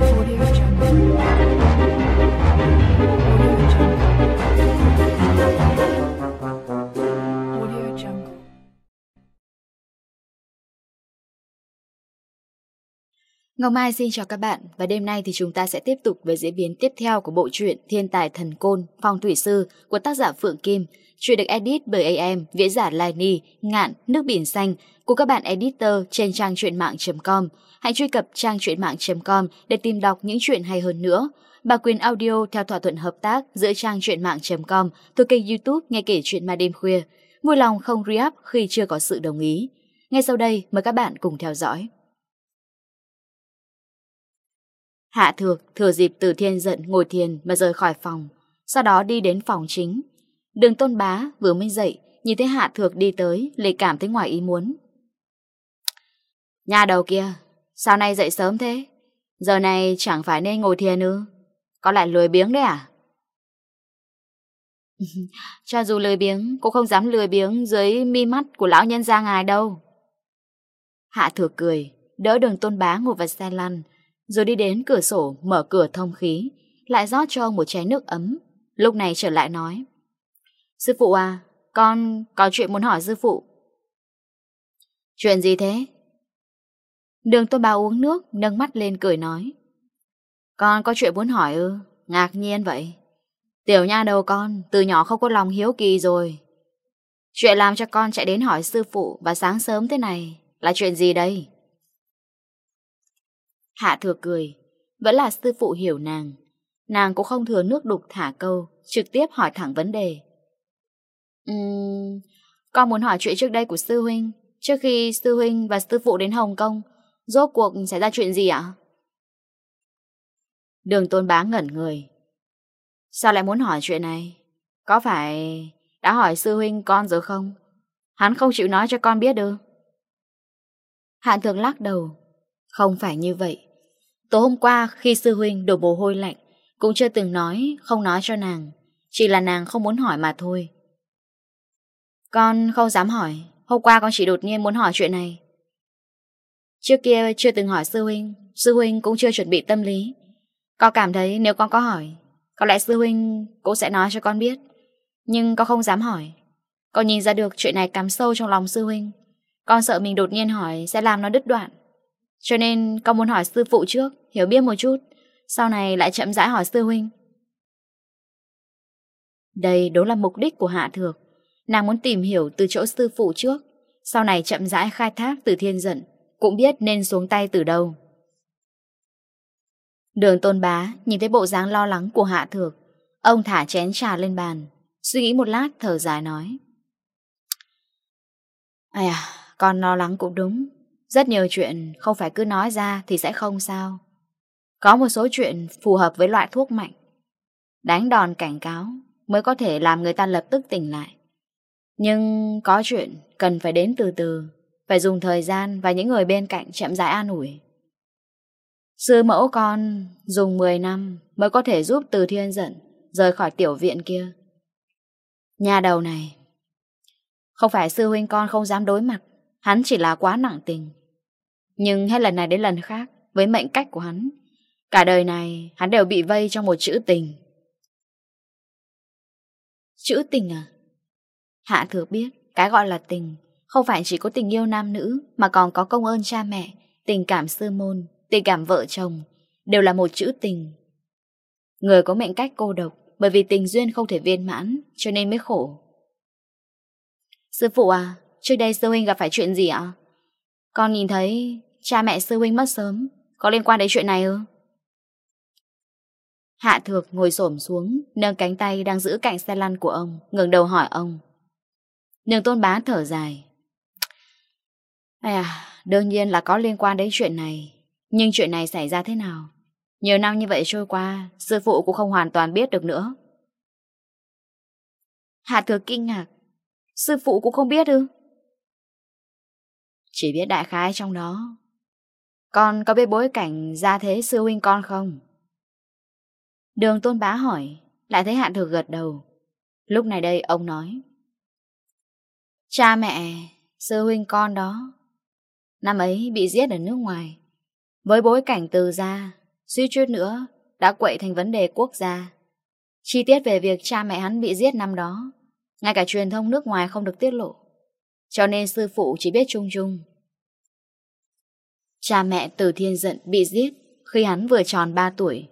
Audio Jungle. Ngọc Mai xin chào các bạn và đêm nay thì chúng ta sẽ tiếp tục với diễn biến tiếp theo của bộ truyện Thiên tài thần côn Phong thủy sư của tác giả Phượng Kim. Truyện được edit bởi AM, viễn giả Lai Ni, Ngạn, Nước Biển Xanh của các bạn editor trên trang truyện mạng.com. Hãy truy cập trang truyện mạng.com để tìm đọc những chuyện hay hơn nữa. Bà quyền audio theo thỏa thuận hợp tác giữa trang truyện mạng.com thuộc kênh YouTube nghe kể chuyện ma đêm khuya. Vui lòng không re khi chưa có sự đồng ý. Ngay sau đây mời các bạn cùng theo dõi. Hạ thược thừa dịp từ thiên giận ngồi thiền mà rời khỏi phòng, sau đó đi đến phòng chính. Đường tôn bá vừa mới dậy, nhìn thấy hạ thược đi tới, lại cảm thấy ngoài ý muốn. Nhà đầu kia, sao nay dậy sớm thế? Giờ này chẳng phải nên ngồi thiền ư? Có lại lười biếng đấy à? Cho dù lười biếng, cũng không dám lười biếng dưới mi mắt của lão nhân gia ngài đâu. Hạ thừa cười, đỡ đường tôn bá ngồi vào xe lăn, rồi đi đến cửa sổ mở cửa thông khí, lại rót cho ông một chén nước ấm. Lúc này trở lại nói. Sư phụ à, con có chuyện muốn hỏi sư phụ. Chuyện gì thế? Đường tôi bà uống nước, nâng mắt lên cười nói. Con có chuyện muốn hỏi ư? Ngạc nhiên vậy. Tiểu nha đầu con, từ nhỏ không có lòng hiếu kỳ rồi. Chuyện làm cho con chạy đến hỏi sư phụ và sáng sớm thế này là chuyện gì đây? Hạ thừa cười, vẫn là sư phụ hiểu nàng. Nàng cũng không thừa nước đục thả câu, trực tiếp hỏi thẳng vấn đề. Uhm, con muốn hỏi chuyện trước đây của sư huynh, trước khi sư huynh và sư phụ đến Hồng Kông, rốt cuộc xảy ra chuyện gì ạ? Đường tôn bá ngẩn người. Sao lại muốn hỏi chuyện này? Có phải đã hỏi sư huynh con rồi không? Hắn không chịu nói cho con biết được. Hạn thường lắc đầu. Không phải như vậy. Tối hôm qua, khi sư huynh đổ mồ hôi lạnh, Cũng chưa từng nói, Không nói cho nàng. Chỉ là nàng không muốn hỏi mà thôi. Con không dám hỏi. Hôm qua con chỉ đột nhiên muốn hỏi chuyện này. Trước kia chưa từng hỏi sư huynh. Sư huynh cũng chưa chuẩn bị tâm lý. Con cảm thấy nếu con có hỏi, Có lẽ sư huynh cũng sẽ nói cho con biết. Nhưng con không dám hỏi. Con nhìn ra được chuyện này cắm sâu trong lòng sư huynh. Con sợ mình đột nhiên hỏi Sẽ làm nó đứt đoạn. Cho nên con muốn hỏi sư phụ trước, hiểu biết một chút, sau này lại chậm rãi hỏi sư huynh. Đây đúng là mục đích của Hạ Thược. Nàng muốn tìm hiểu từ chỗ sư phụ trước, sau này chậm rãi khai thác từ thiên dẫn, cũng biết nên xuống tay từ đâu. Đường tôn bá nhìn thấy bộ dáng lo lắng của Hạ Thược, ông thả chén trà lên bàn, suy nghĩ một lát thở dài nói. Ây à, con lo lắng cũng đúng, rất nhiều chuyện không phải cứ nói ra thì sẽ không sao. Có một số chuyện phù hợp với loại thuốc mạnh. Đánh đòn cảnh cáo mới có thể làm người ta lập tức tỉnh lại. Nhưng có chuyện cần phải đến từ từ, phải dùng thời gian và những người bên cạnh chậm rãi an ủi. Sư mẫu con dùng 10 năm mới có thể giúp từ thiên giận rời khỏi tiểu viện kia. Nhà đầu này, không phải sư huynh con không dám đối mặt, hắn chỉ là quá nặng tình. Nhưng hết lần này đến lần khác, Với mệnh cách của hắn, Cả đời này hắn đều bị vây trong một chữ tình Chữ tình à? Hạ thừa biết, Cái gọi là tình Không phải chỉ có tình yêu nam nữ, Mà còn có công ơn cha mẹ, Tình cảm sư môn, Tình cảm vợ chồng, Đều là một chữ tình Người có mệnh cách cô độc Bởi vì tình duyên không thể viên mãn, Cho nên mới khổ Sư phụ à Trước đây sư huynh gặp phải chuyện gì ạ? À? Con nhìn thấy cha mẹ sư huynh mất sớm, có liên quan đến chuyện này ư? Hạ thược ngồi xổm xuống, nâng cánh tay đang giữ cạnh xe lăn của ông, ngừng đầu hỏi ông. Nương tôn bá thở dài. À, đương nhiên là có liên quan đến chuyện này. Nhưng chuyện này xảy ra thế nào? Nhiều năm như vậy trôi qua, sư phụ cũng không hoàn toàn biết được nữa. Hạ thừa kinh ngạc. Sư phụ cũng không biết ư? Chỉ biết đại khái trong đó, con có biết bối cảnh gia thế sư huynh con không? Đường tôn bá hỏi, lại thấy hạn thực gật đầu. Lúc này đây ông nói. Cha mẹ, sư huynh con đó, năm ấy bị giết ở nước ngoài. Với bối cảnh từ gia, suy chút nữa đã quậy thành vấn đề quốc gia. Chi tiết về việc cha mẹ hắn bị giết năm đó, ngay cả truyền thông nước ngoài không được tiết lộ. Cho nên sư phụ chỉ biết chung chung, Cha mẹ Từ Thiên Dận bị giết khi hắn vừa tròn 3 tuổi.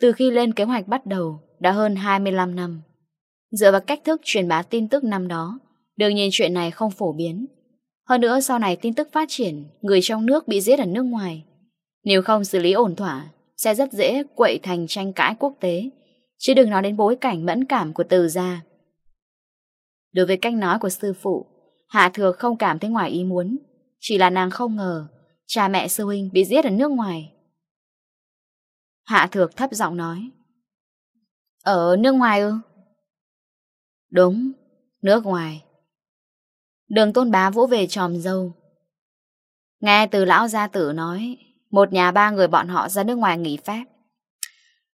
Từ khi lên kế hoạch bắt đầu đã hơn 25 năm. Dựa vào cách thức truyền bá tin tức năm đó, đương nhiên chuyện này không phổ biến. Hơn nữa sau này tin tức phát triển, người trong nước bị giết ở nước ngoài. Nếu không xử lý ổn thỏa, sẽ rất dễ quậy thành tranh cãi quốc tế, chứ đừng nói đến bối cảnh mẫn cảm của từ gia. Đối với cách nói của sư phụ, Hạ Thừa không cảm thấy ngoài ý muốn, chỉ là nàng không ngờ Cha mẹ sư huynh bị giết ở nước ngoài. Hạ thược thấp giọng nói. Ở nước ngoài ư? Đúng, nước ngoài. Đường tôn bá vỗ về tròm dâu. Nghe từ lão gia tử nói Một nhà ba người bọn họ ra nước ngoài nghỉ phép.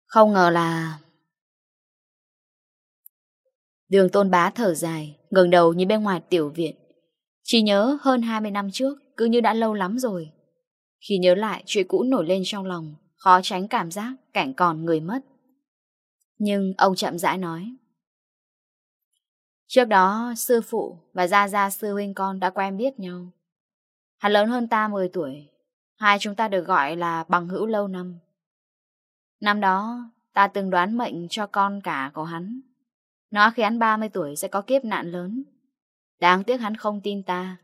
Không ngờ là Đường tôn bá thở dài ngẩng đầu nhìn bên ngoài tiểu viện. Chỉ nhớ hơn 20 năm trước Cứ như đã lâu lắm rồi. Khi nhớ lại chuyện cũ nổi lên trong lòng, khó tránh cảm giác cảnh còn người mất. Nhưng ông chậm rãi nói. Trước đó, sư phụ và Gia Gia sư huynh con đã quen biết nhau. Hắn lớn hơn ta 10 tuổi, hai chúng ta được gọi là bằng hữu lâu năm. Năm đó, ta từng đoán mệnh cho con cả của hắn. Nó khi hắn 30 tuổi sẽ có kiếp nạn lớn. Đáng tiếc hắn không tin ta.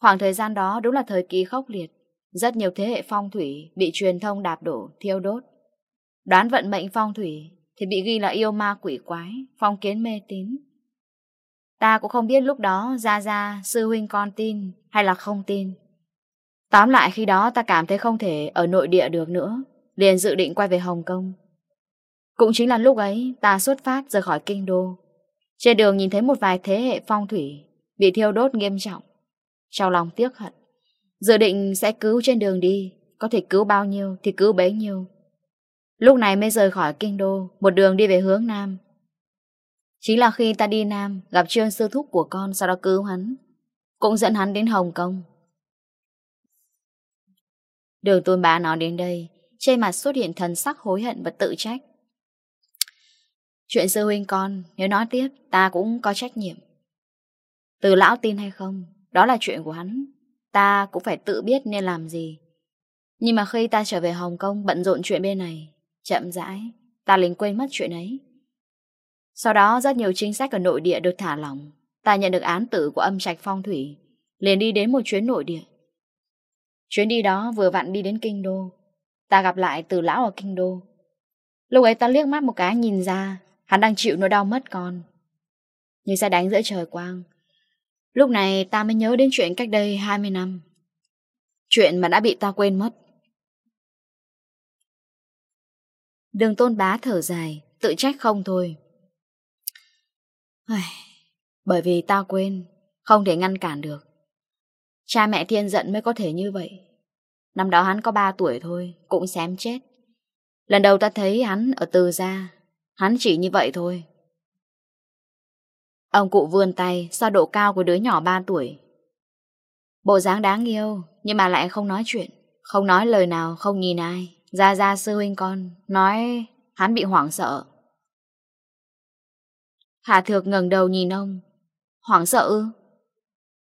Khoảng thời gian đó đúng là thời kỳ khốc liệt. Rất nhiều thế hệ phong thủy bị truyền thông đạp đổ, thiêu đốt. Đoán vận mệnh phong thủy thì bị ghi là yêu ma quỷ quái, phong kiến mê tín. Ta cũng không biết lúc đó ra ra sư huynh con tin hay là không tin. Tóm lại khi đó ta cảm thấy không thể ở nội địa được nữa, liền dự định quay về Hồng Kông. Cũng chính là lúc ấy ta xuất phát rời khỏi kinh đô. Trên đường nhìn thấy một vài thế hệ phong thủy bị thiêu đốt nghiêm trọng. Trong lòng tiếc hận. Dự định sẽ cứu trên đường đi, Có thể cứu bao nhiêu thì cứu bấy nhiêu. Lúc này mới rời khỏi kinh đô, Một đường đi về hướng Nam. Chính là khi ta đi Nam, Gặp trương sư thúc của con Sau đó cứu hắn, Cũng dẫn hắn đến Hồng Kông. Đường tuôn bá nói đến đây, Trên mặt xuất hiện thần sắc hối hận và tự trách. Chuyện sư huynh con, Nếu nói tiếp, ta cũng có trách nhiệm. Từ lão tin hay không, Đó là chuyện của hắn. Ta cũng phải tự biết nên làm gì. Nhưng mà khi ta trở về Hồng Kông Bận rộn chuyện bên này, Chậm rãi, Ta lính quên mất chuyện ấy. Sau đó rất nhiều chính sách ở nội địa được thả lỏng. Ta nhận được án tử của âm trạch phong thủy, Liền đi đến một chuyến nội địa. Chuyến đi đó vừa vặn đi đến Kinh Đô. Ta gặp lại từ lão ở Kinh Đô. Lúc ấy ta liếc mắt một cái nhìn ra, Hắn đang chịu nỗi đau mất con. Như xe đánh giữa trời quang Lúc này ta mới nhớ đến chuyện cách đây 20 năm. Chuyện mà đã bị ta quên mất. Đường tôn bá thở dài, tự trách không thôi. Bởi vì ta quên, không thể ngăn cản được. Cha mẹ thiên giận mới có thể như vậy. Năm đó hắn có 3 tuổi thôi, cũng xém chết. Lần đầu ta thấy hắn ở từ gia, hắn chỉ như vậy thôi. Ông cụ vươn tay so độ cao của đứa nhỏ 3 tuổi. Bộ dáng đáng yêu, nhưng mà lại không nói chuyện, không nói lời nào, không nhìn ai. Ra ra sư huynh con, nói hắn bị hoảng sợ. hà thược ngẩng đầu nhìn ông. Hoảng sợ ư?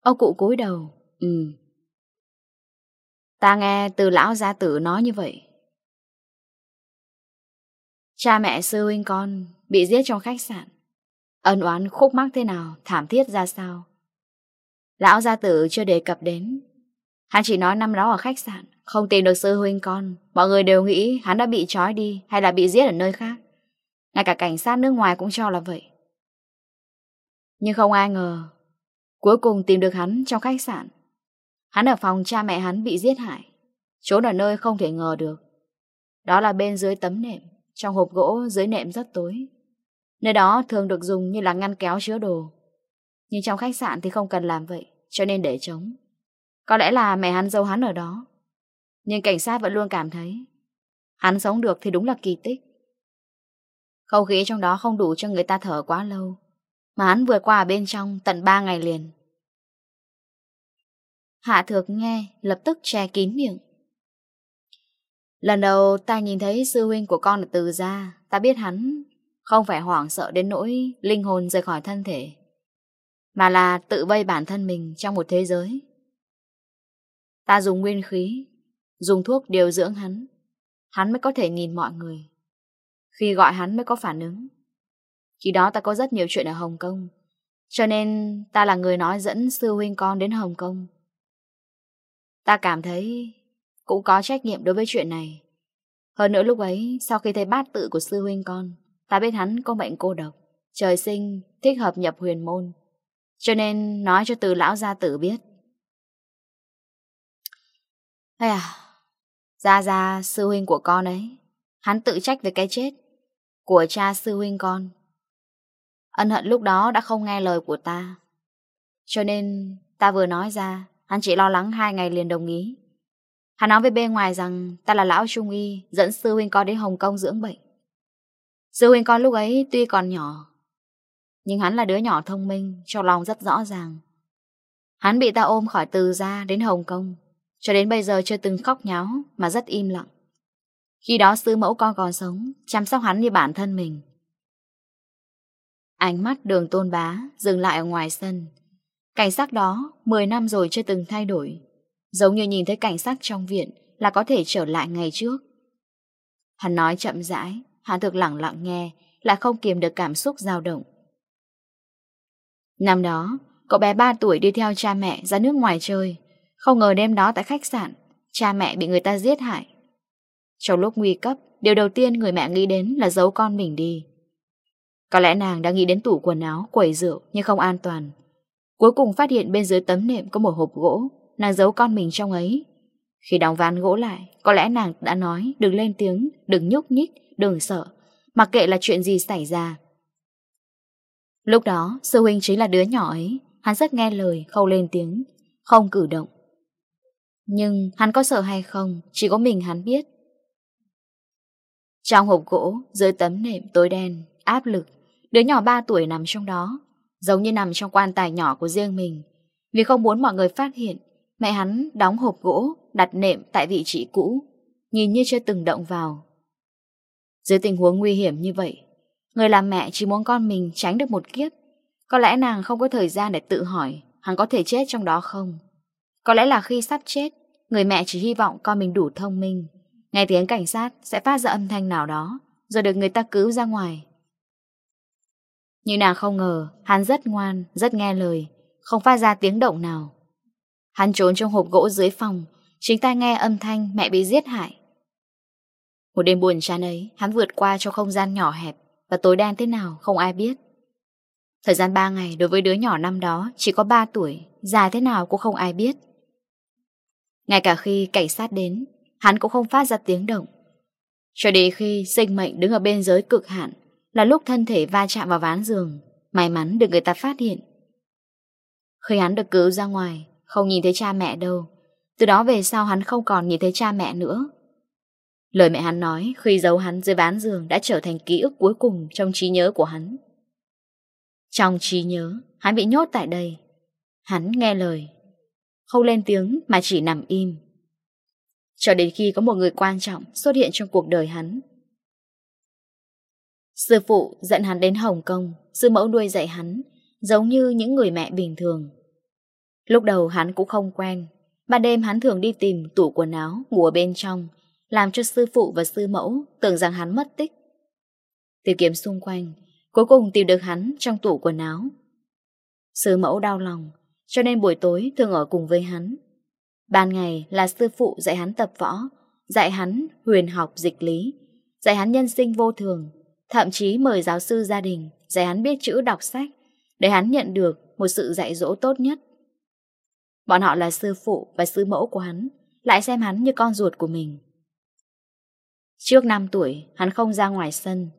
Ông cụ cúi đầu. Ừ. Ta nghe từ lão gia tử nói như vậy. Cha mẹ sư huynh con bị giết trong khách sạn. Ân oán khúc mắc thế nào, thảm thiết ra sao. Lão gia tử chưa đề cập đến. Hắn chỉ nói năm đó ở khách sạn, không tìm được sư huynh con. Mọi người đều nghĩ hắn đã bị trói đi hay là bị giết ở nơi khác. Ngay cả cảnh sát nước ngoài cũng cho là vậy. Nhưng không ai ngờ, cuối cùng tìm được hắn trong khách sạn. Hắn ở phòng cha mẹ hắn bị giết hại, trốn ở nơi không thể ngờ được. Đó là bên dưới tấm nệm, trong hộp gỗ dưới nệm rất tối. Nơi đó thường được dùng như là ngăn kéo chứa đồ. Nhưng trong khách sạn thì không cần làm vậy, cho nên để trống. Có lẽ là mẹ hắn giấu hắn ở đó. Nhưng cảnh sát vẫn luôn cảm thấy hắn sống được thì đúng là kỳ tích. Không khí trong đó không đủ cho người ta thở quá lâu. Mà hắn vừa qua bên trong tận 3 ngày liền. Hạ thược nghe, lập tức che kín miệng. Lần đầu ta nhìn thấy sư huynh của con ở từ ra, ta biết hắn không phải hoảng sợ đến nỗi linh hồn rời khỏi thân thể, mà là tự vây bản thân mình trong một thế giới. Ta dùng nguyên khí, dùng thuốc điều dưỡng hắn, hắn mới có thể nhìn mọi người. Khi gọi hắn mới có phản ứng. Khi đó ta có rất nhiều chuyện ở Hồng Kông, cho nên ta là người nói dẫn sư huynh con đến Hồng Kông. Ta cảm thấy cũng có trách nhiệm đối với chuyện này. Hơn nữa lúc ấy, sau khi thấy bát tự của sư huynh con, Ta biết hắn có bệnh cô độc, trời sinh, thích hợp nhập huyền môn. Cho nên nói cho từ lão gia tử biết. Ây à, gia gia sư huynh của con ấy, hắn tự trách về cái chết của cha sư huynh con. Ân hận lúc đó đã không nghe lời của ta. Cho nên ta vừa nói ra, hắn chỉ lo lắng hai ngày liền đồng ý. Hắn nói với bên ngoài rằng ta là lão trung y, dẫn sư huynh con đến Hồng Kông dưỡng bệnh. Sư huynh con lúc ấy tuy còn nhỏ, nhưng hắn là đứa nhỏ thông minh, cho lòng rất rõ ràng. Hắn bị ta ôm khỏi từ ra đến Hồng Kông, cho đến bây giờ chưa từng khóc nháo mà rất im lặng. Khi đó sư mẫu con còn sống, chăm sóc hắn như bản thân mình. Ánh mắt đường tôn bá dừng lại ở ngoài sân. Cảnh sát đó 10 năm rồi chưa từng thay đổi. Giống như nhìn thấy cảnh sát trong viện là có thể trở lại ngày trước. Hắn nói chậm rãi, Hạ Thực lặng lặng nghe, lại không kiềm được cảm xúc dao động. Năm đó, cậu bé 3 tuổi đi theo cha mẹ ra nước ngoài chơi. Không ngờ đêm đó tại khách sạn, cha mẹ bị người ta giết hại. Trong lúc nguy cấp, điều đầu tiên người mẹ nghĩ đến là giấu con mình đi. Có lẽ nàng đã nghĩ đến tủ quần áo, quẩy rượu nhưng không an toàn. Cuối cùng phát hiện bên dưới tấm nệm có một hộp gỗ, nàng giấu con mình trong ấy. Khi đóng ván gỗ lại, có lẽ nàng đã nói, đừng lên tiếng, đừng nhúc nhích, đừng sợ, mặc kệ là chuyện gì xảy ra. Lúc đó, sư huynh chính là đứa nhỏ ấy, hắn rất nghe lời, không lên tiếng, không cử động. Nhưng hắn có sợ hay không, chỉ có mình hắn biết. Trong hộp gỗ, dưới tấm nệm tối đen, áp lực, đứa nhỏ 3 tuổi nằm trong đó, giống như nằm trong quan tài nhỏ của riêng mình. Vì không muốn mọi người phát hiện, mẹ hắn đóng hộp gỗ, đặt nệm tại vị trí cũ, nhìn như chưa từng động vào. Dưới tình huống nguy hiểm như vậy, người làm mẹ chỉ muốn con mình tránh được một kiếp. Có lẽ nàng không có thời gian để tự hỏi hắn có thể chết trong đó không. Có lẽ là khi sắp chết, người mẹ chỉ hy vọng con mình đủ thông minh. Nghe tiếng cảnh sát sẽ phát ra âm thanh nào đó, rồi được người ta cứu ra ngoài. như nàng không ngờ, hắn rất ngoan, rất nghe lời, không phát ra tiếng động nào. Hắn trốn trong hộp gỗ dưới phòng, chính tai nghe âm thanh mẹ bị giết hại. Một đêm buồn chán ấy, hắn vượt qua cho không gian nhỏ hẹp và tối đen thế nào không ai biết. Thời gian 3 ngày đối với đứa nhỏ năm đó chỉ có 3 tuổi, dài thế nào cũng không ai biết. Ngay cả khi cảnh sát đến, hắn cũng không phát ra tiếng động. Cho đến khi sinh mệnh đứng ở bên giới cực hạn là lúc thân thể va chạm vào ván giường, may mắn được người ta phát hiện. Khi hắn được cứu ra ngoài, không nhìn thấy cha mẹ đâu. Từ đó về sau hắn không còn nhìn thấy cha mẹ nữa. Lời mẹ hắn nói khi giấu hắn dưới ván giường đã trở thành ký ức cuối cùng trong trí nhớ của hắn. Trong trí nhớ, hắn bị nhốt tại đây. Hắn nghe lời, không lên tiếng mà chỉ nằm im. Cho đến khi có một người quan trọng xuất hiện trong cuộc đời hắn. Sư phụ dẫn hắn đến Hồng Kông, sư mẫu nuôi dạy hắn, giống như những người mẹ bình thường. Lúc đầu hắn cũng không quen, ban đêm hắn thường đi tìm tủ quần áo, ngủ bên trong, làm cho sư phụ và sư mẫu tưởng rằng hắn mất tích. Tìm kiếm xung quanh, cuối cùng tìm được hắn trong tủ quần áo. Sư mẫu đau lòng, cho nên buổi tối thường ở cùng với hắn. Ban ngày là sư phụ dạy hắn tập võ, dạy hắn huyền học dịch lý, dạy hắn nhân sinh vô thường, thậm chí mời giáo sư gia đình dạy hắn biết chữ đọc sách, để hắn nhận được một sự dạy dỗ tốt nhất. Bọn họ là sư phụ và sư mẫu của hắn, lại xem hắn như con ruột của mình. Trước 5 tuổi, hắn không ra ngoài sân.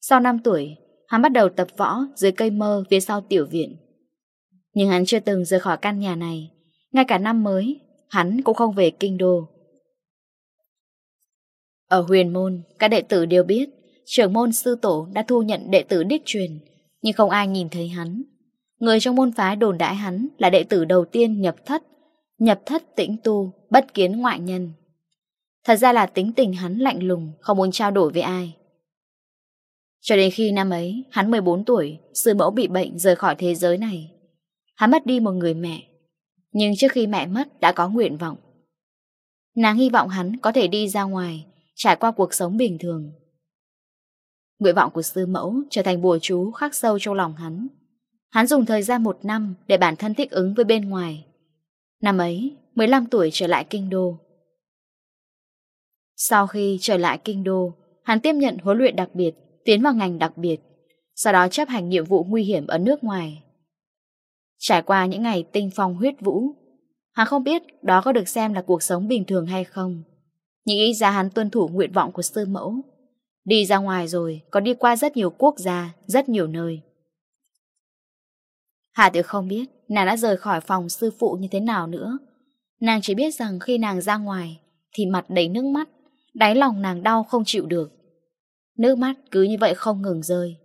Sau 5 tuổi, hắn bắt đầu tập võ dưới cây mơ phía sau tiểu viện. Nhưng hắn chưa từng rời khỏi căn nhà này. Ngay cả năm mới, hắn cũng không về kinh đô. Ở huyền môn, các đệ tử đều biết trưởng môn sư tổ đã thu nhận đệ tử đích truyền, nhưng không ai nhìn thấy hắn. Người trong môn phái đồn đãi hắn là đệ tử đầu tiên nhập thất, nhập thất tĩnh tu, bất kiến ngoại nhân. Thật ra là tính tình hắn lạnh lùng, không muốn trao đổi với ai. Cho đến khi năm ấy, hắn 14 tuổi, sư mẫu bị bệnh rời khỏi thế giới này. Hắn mất đi một người mẹ. Nhưng trước khi mẹ mất đã có nguyện vọng. Nàng hy vọng hắn có thể đi ra ngoài, trải qua cuộc sống bình thường. Nguyện vọng của sư mẫu trở thành bùa chú khắc sâu trong lòng hắn. Hắn dùng thời gian một năm để bản thân thích ứng với bên ngoài. Năm ấy, 15 tuổi trở lại kinh đô. Sau khi trở lại kinh đô, hắn tiếp nhận huấn luyện đặc biệt, tiến vào ngành đặc biệt, sau đó chấp hành nhiệm vụ nguy hiểm ở nước ngoài. Trải qua những ngày tinh phong huyết vũ, hắn không biết đó có được xem là cuộc sống bình thường hay không. Nhưng ý ra hắn tuân thủ nguyện vọng của sư mẫu. Đi ra ngoài rồi, có đi qua rất nhiều quốc gia, rất nhiều nơi. hà tử không biết nàng đã rời khỏi phòng sư phụ như thế nào nữa. Nàng chỉ biết rằng khi nàng ra ngoài thì mặt đầy nước mắt Đáy lòng nàng đau không chịu được. Nước mắt cứ như vậy không ngừng rơi.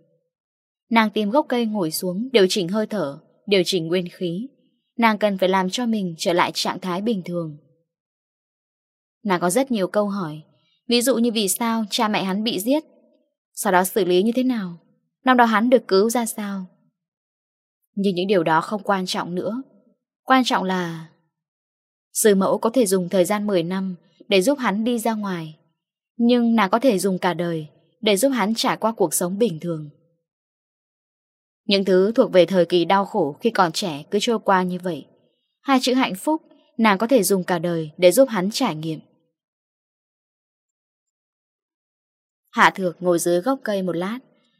Nàng tìm gốc cây ngồi xuống, Điều chỉnh hơi thở, Điều chỉnh nguyên khí. Nàng cần phải làm cho mình trở lại trạng thái bình thường. Nàng có rất nhiều câu hỏi. Ví dụ như vì sao cha mẹ hắn bị giết? Sau đó xử lý như thế nào? Năm đó hắn được cứu ra sao? Nhưng những điều đó không quan trọng nữa. Quan trọng là Sư mẫu có thể dùng thời gian 10 năm Để giúp hắn đi ra ngoài. Nhưng nàng có thể dùng cả đời Để giúp hắn trải qua cuộc sống bình thường. Những thứ thuộc về thời kỳ đau khổ Khi còn trẻ cứ trôi qua như vậy. Hai chữ hạnh phúc Nàng có thể dùng cả đời để giúp hắn trải nghiệm. Hạ thược ngồi dưới gốc cây một lát,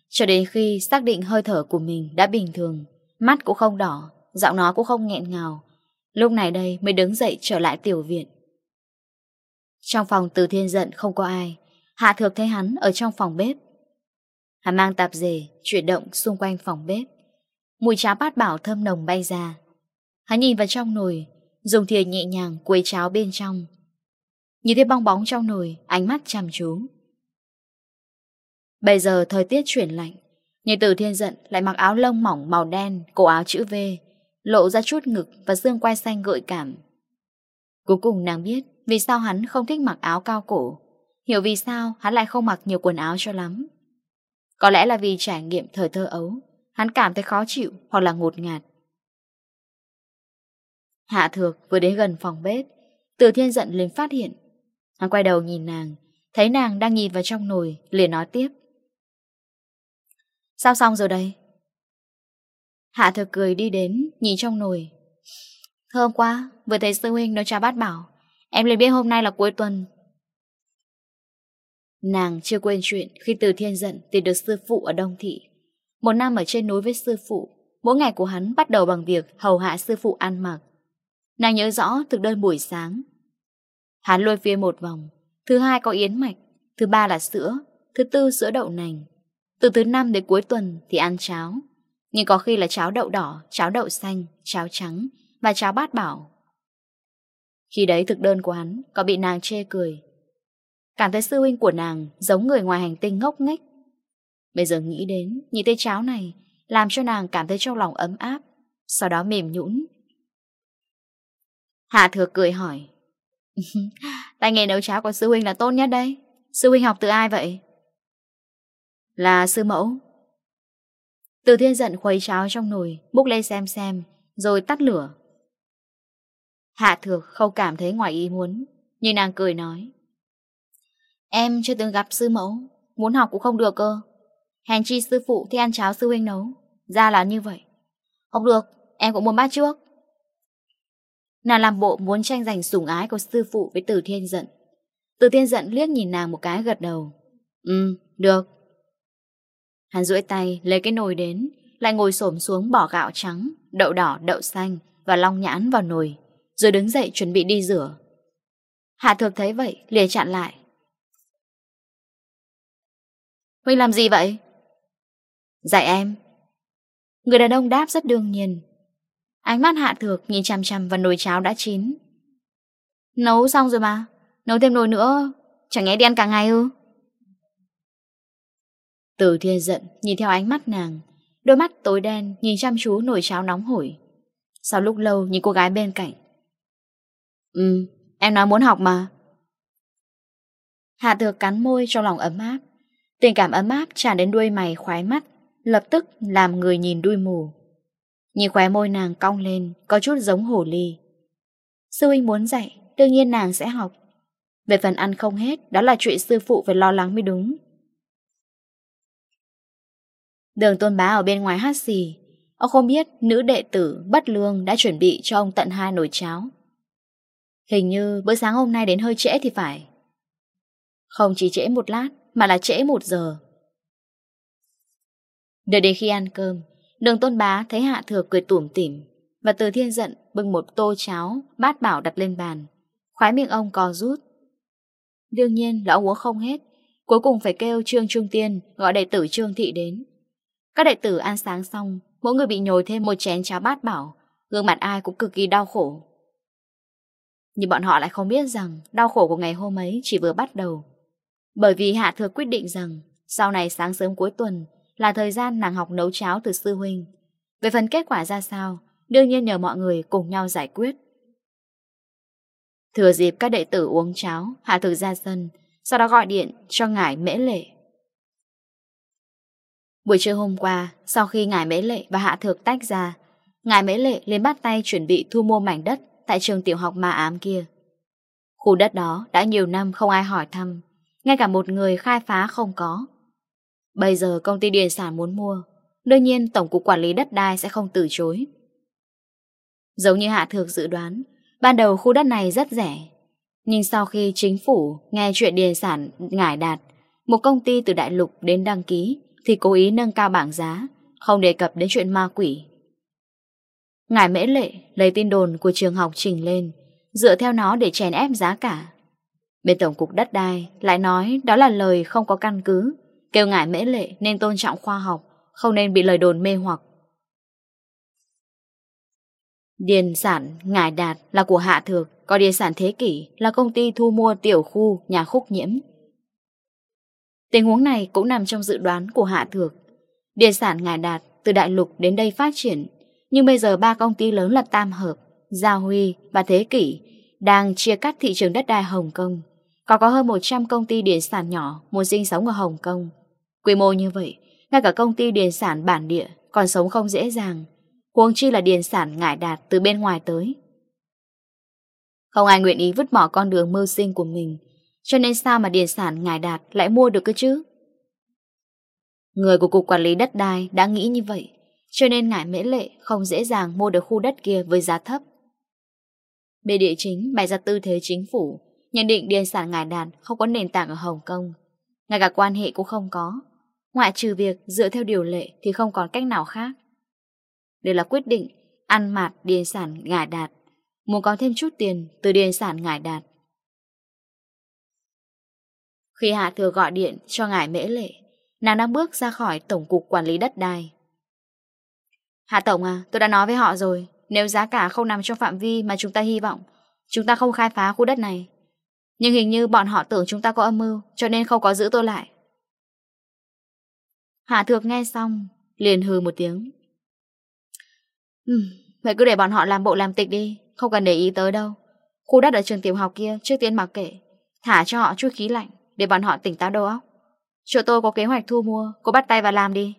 Cho đến khi xác định hơi thở của mình đã bình thường, Mắt cũng không đỏ, Giọng nó cũng không nghẹn ngào, Lúc này đây mới đứng dậy trở lại tiểu viện. Trong phòng từ thiên giận không có ai. Hạ thược thấy hắn ở trong phòng bếp. Hắn mang tạp dề, Chuyển động xung quanh phòng bếp. Mùi cháo bát bảo thơm nồng bay ra. Hắn nhìn vào trong nồi, Dùng thìa nhẹ nhàng quấy cháo bên trong. Nhìn thấy bong bóng trong nồi, Ánh mắt chăm chú. Bây giờ thời tiết chuyển lạnh, Nhưng từ thiên giận lại mặc áo lông mỏng màu đen, Cổ áo chữ V, Lộ ra chút ngực và xương quai xanh gợi cảm. Cuối cùng nàng biết vì sao hắn không thích mặc áo cao cổ? Hiểu vì sao hắn lại không mặc nhiều quần áo cho lắm? Có lẽ là vì trải nghiệm thời thơ ấu, Hắn cảm thấy khó chịu hoặc là ngột ngạt. Hạ thược vừa đến gần phòng bếp, Từ thiên giận lên phát hiện. Hắn quay đầu nhìn nàng, Thấy nàng đang nhìn vào trong nồi, Liền nói tiếp. Sao xong rồi đây? Hạ thược cười đi đến, Nhìn trong nồi. Thơm quá, Vừa thấy sư huynh nấu cha bát bảo. Em liền biết hôm nay là cuối tuần Nàng chưa quên chuyện khi từ thiên giận tìm được sư phụ ở Đông Thị. Một năm ở trên núi với sư phụ, mỗi ngày của hắn bắt đầu bằng việc hầu hạ sư phụ ăn mặc. Nàng nhớ rõ thực đơn buổi sáng. Hắn lôi phía một vòng, thứ hai có yến mạch, thứ ba là sữa, thứ tư sữa đậu nành. Từ thứ năm đến cuối tuần thì ăn cháo. Nhưng có khi là cháo đậu đỏ, cháo đậu xanh, cháo trắng và cháo bát bảo. Khi đấy thực đơn của hắn có bị nàng chê cười. Cảm thấy sư huynh của nàng giống người ngoài hành tinh ngốc nghếch. Bây giờ nghĩ đến, nhìn thấy cháo này làm cho nàng cảm thấy trong lòng ấm áp, sau đó mềm nhũn. Hạ thừa cười hỏi. tài nghề nấu cháo của sư huynh là tốt nhất đấy. Sư huynh học từ ai vậy? Là sư mẫu. Từ thiên giận khuấy cháo trong nồi, múc lên xem xem, rồi tắt lửa. Hạ thược không cảm thấy ngoài ý muốn Nhưng nàng cười nói. Em chưa từng gặp sư mẫu Muốn học cũng không được cơ. Hèn chi sư phụ thì ăn cháo sư huynh nấu Ra là như vậy. Không được, em cũng muốn bắt trước. Nàng làm bộ muốn tranh giành sủng ái của sư phụ với Từ Thiên Giận. Từ Thiên Giận liếc nhìn nàng một cái gật đầu. Ừ, được. Hắn duỗi tay lấy cái nồi đến Lại ngồi xổm xuống bỏ gạo trắng Đậu đỏ, đậu xanh Và long nhãn vào nồi. Rồi đứng dậy chuẩn bị đi rửa. Hạ thược thấy vậy liền chặn lại. Huynh làm gì vậy? Dạy em. Người đàn ông đáp rất đương nhiên. Ánh mắt hạ thược nhìn chằm chằm vào nồi cháo đã chín. Nấu xong rồi mà, Nấu thêm nồi nữa, Chẳng nghe đi ăn cả ngày ư? Từ thiên giận Nhìn theo ánh mắt nàng, Đôi mắt tối đen nhìn chăm chú nồi cháo nóng hổi. Sau lúc lâu nhìn cô gái bên cạnh Ừ, em nói muốn học mà. Hạ Thược cắn môi trong lòng ấm áp. Tình cảm ấm áp tràn đến đuôi mày khoái mắt, lập tức làm người nhìn đuôi mù. Nhìn khóe môi nàng cong lên, có chút giống hổ ly. Sư huynh muốn dạy, đương nhiên nàng sẽ học. Về phần ăn không hết, đó là chuyện sư phụ phải lo lắng mới đúng. Đường tôn bá ở bên ngoài hát xì. Ông không biết nữ đệ tử bất lương đã chuẩn bị cho ông tận hai nồi cháo. Hình như bữa sáng hôm nay đến hơi trễ thì phải. Không chỉ trễ một lát, mà là trễ một giờ. Đợi đến khi ăn cơm, đường tôn bá thấy Hạ Thừa cười tủm tỉm và từ thiên giận bưng một tô cháo bát bảo đặt lên bàn. Khóe miệng ông co rút. Đương nhiên là ông uống không hết, cuối cùng phải kêu Trương Trung Tiên gọi đệ tử Trương Thị đến. Các đệ tử ăn sáng xong, mỗi người bị nhồi thêm một chén cháo bát bảo, gương mặt ai cũng cực kỳ đau khổ. Nhưng bọn họ lại không biết rằng đau khổ của ngày hôm ấy chỉ vừa bắt đầu. Bởi vì Hạ Thược quyết định rằng sau này sáng sớm cuối tuần là thời gian nàng học nấu cháo từ sư huynh. Về phần kết quả ra sao, đương nhiên nhờ mọi người cùng nhau giải quyết. Thừa dịp các đệ tử uống cháo, Hạ Thược ra sân, sau đó gọi điện cho ngải mễ lệ. Buổi trưa hôm qua, sau khi ngài Mễ Lệ và Hạ Thược tách ra, ngài Mễ Lệ lên bắt tay chuẩn bị thu mua mảnh đất tại trường tiểu học ma ám kia. Khu đất đó đã nhiều năm không ai hỏi thăm, ngay cả một người khai phá không có. Bây giờ công ty điện sản muốn mua, đương nhiên Tổng cục Quản lý Đất đai sẽ không từ chối. Giống như Hạ Thược dự đoán, ban đầu khu đất này rất rẻ. Nhưng sau khi chính phủ nghe chuyện điện sản ngải đạt, một công ty từ đại lục đến đăng ký thì cố ý nâng cao bảng giá, không đề cập đến chuyện ma quỷ. Ngài Mễ Lệ lấy tin đồn của trường học trình lên, dựa theo nó để chèn ép giá cả. Bên Tổng cục Đất đai lại nói đó là lời không có căn cứ, kêu ngài Mễ Lệ nên tôn trọng khoa học, không nên bị lời đồn mê hoặc. Điền sản Ngài Đạt là của Hạ Thược, có điền sản Thế Kỷ là công ty thu mua tiểu khu nhà khúc nhiễm. Tình huống này cũng nằm trong dự đoán của Hạ Thược. Điền sản Ngài Đạt từ đại lục đến đây phát triển nhưng bây giờ ba công ty lớn là Tam Hợp, Gia Huy và Thế Kỷ đang chia cắt thị trường đất đai Hồng Kông. Có có hơn 100 công ty điện sản nhỏ muốn sinh sống ở Hồng Kông. Quy mô như vậy, ngay cả công ty điện sản bản địa còn sống không dễ dàng. Huống chi là điện sản ngại đạt từ bên ngoài tới. Không ai nguyện ý vứt bỏ con đường mưu sinh của mình. Cho nên sao mà điện sản ngài đạt lại mua được cơ chứ? Người của Cục Quản lý Đất đai đã nghĩ như vậy cho nên ngải mễ lệ không dễ dàng mua được khu đất kia với giá thấp. Bề địa chính bày ra tư thế chính phủ, nhận định điền sản ngải đàn không có nền tảng ở Hồng Kông, ngay cả quan hệ cũng không có, ngoại trừ việc dựa theo điều lệ thì không còn cách nào khác. Đây là quyết định ăn mạt điền sản ngải đạt, muốn có thêm chút tiền từ điền sản ngải đạt. Khi Hạ Thừa gọi điện cho ngải mễ lệ, nàng đang bước ra khỏi Tổng cục Quản lý Đất Đai. Hạ Tổng à, tôi đã nói với họ rồi, nếu giá cả không nằm trong phạm vi mà chúng ta hy vọng, chúng ta không khai phá khu đất này. Nhưng hình như bọn họ tưởng chúng ta có âm mưu, cho nên không có giữ tôi lại. Hạ Thược nghe xong, liền hừ một tiếng. Ừ, vậy cứ để bọn họ làm bộ làm tịch đi, không cần để ý tới đâu. Khu đất ở trường tiểu học kia trước tiên mặc kệ, thả cho họ chút khí lạnh để bọn họ tỉnh táo đầu óc. Chỗ tôi có kế hoạch thu mua, cô bắt tay vào làm đi.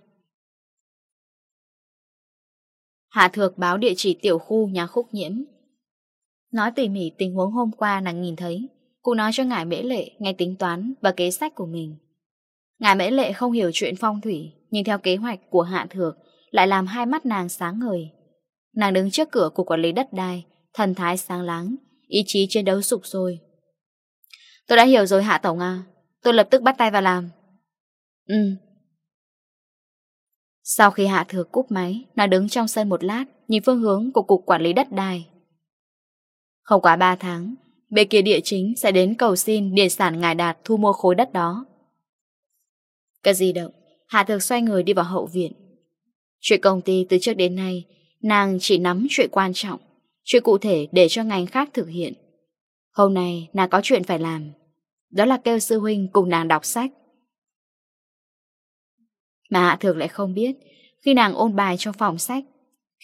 Hạ Thược báo địa chỉ tiểu khu nhà khúc nhiễm. Nói tỉ mỉ tình huống hôm qua nàng nhìn thấy, cụ nói cho ngài mễ lệ ngay tính toán và kế sách của mình. Ngài mễ lệ không hiểu chuyện phong thủy, nhưng theo kế hoạch của Hạ Thược lại làm hai mắt nàng sáng ngời. Nàng đứng trước cửa của quản lý đất đai, thần thái sáng láng, ý chí chiến đấu sụp sôi. Tôi đã hiểu rồi Hạ Tổng à, tôi lập tức bắt tay vào làm. Ừ, sau khi Hạ Thừa cúp máy, nó đứng trong sân một lát, nhìn phương hướng của Cục Quản lý Đất đai Không quá 3 tháng, bên kia địa chính sẽ đến cầu xin địa sản ngài đạt thu mua khối đất đó. Cái gì động, Hạ Thược xoay người đi vào hậu viện. Chuyện công ty từ trước đến nay, nàng chỉ nắm chuyện quan trọng, chuyện cụ thể để cho ngành khác thực hiện. Hôm nay nàng có chuyện phải làm, đó là kêu sư huynh cùng nàng đọc sách. Mà Hạ Thược lại không biết, Khi nàng ôn bài cho phòng sách,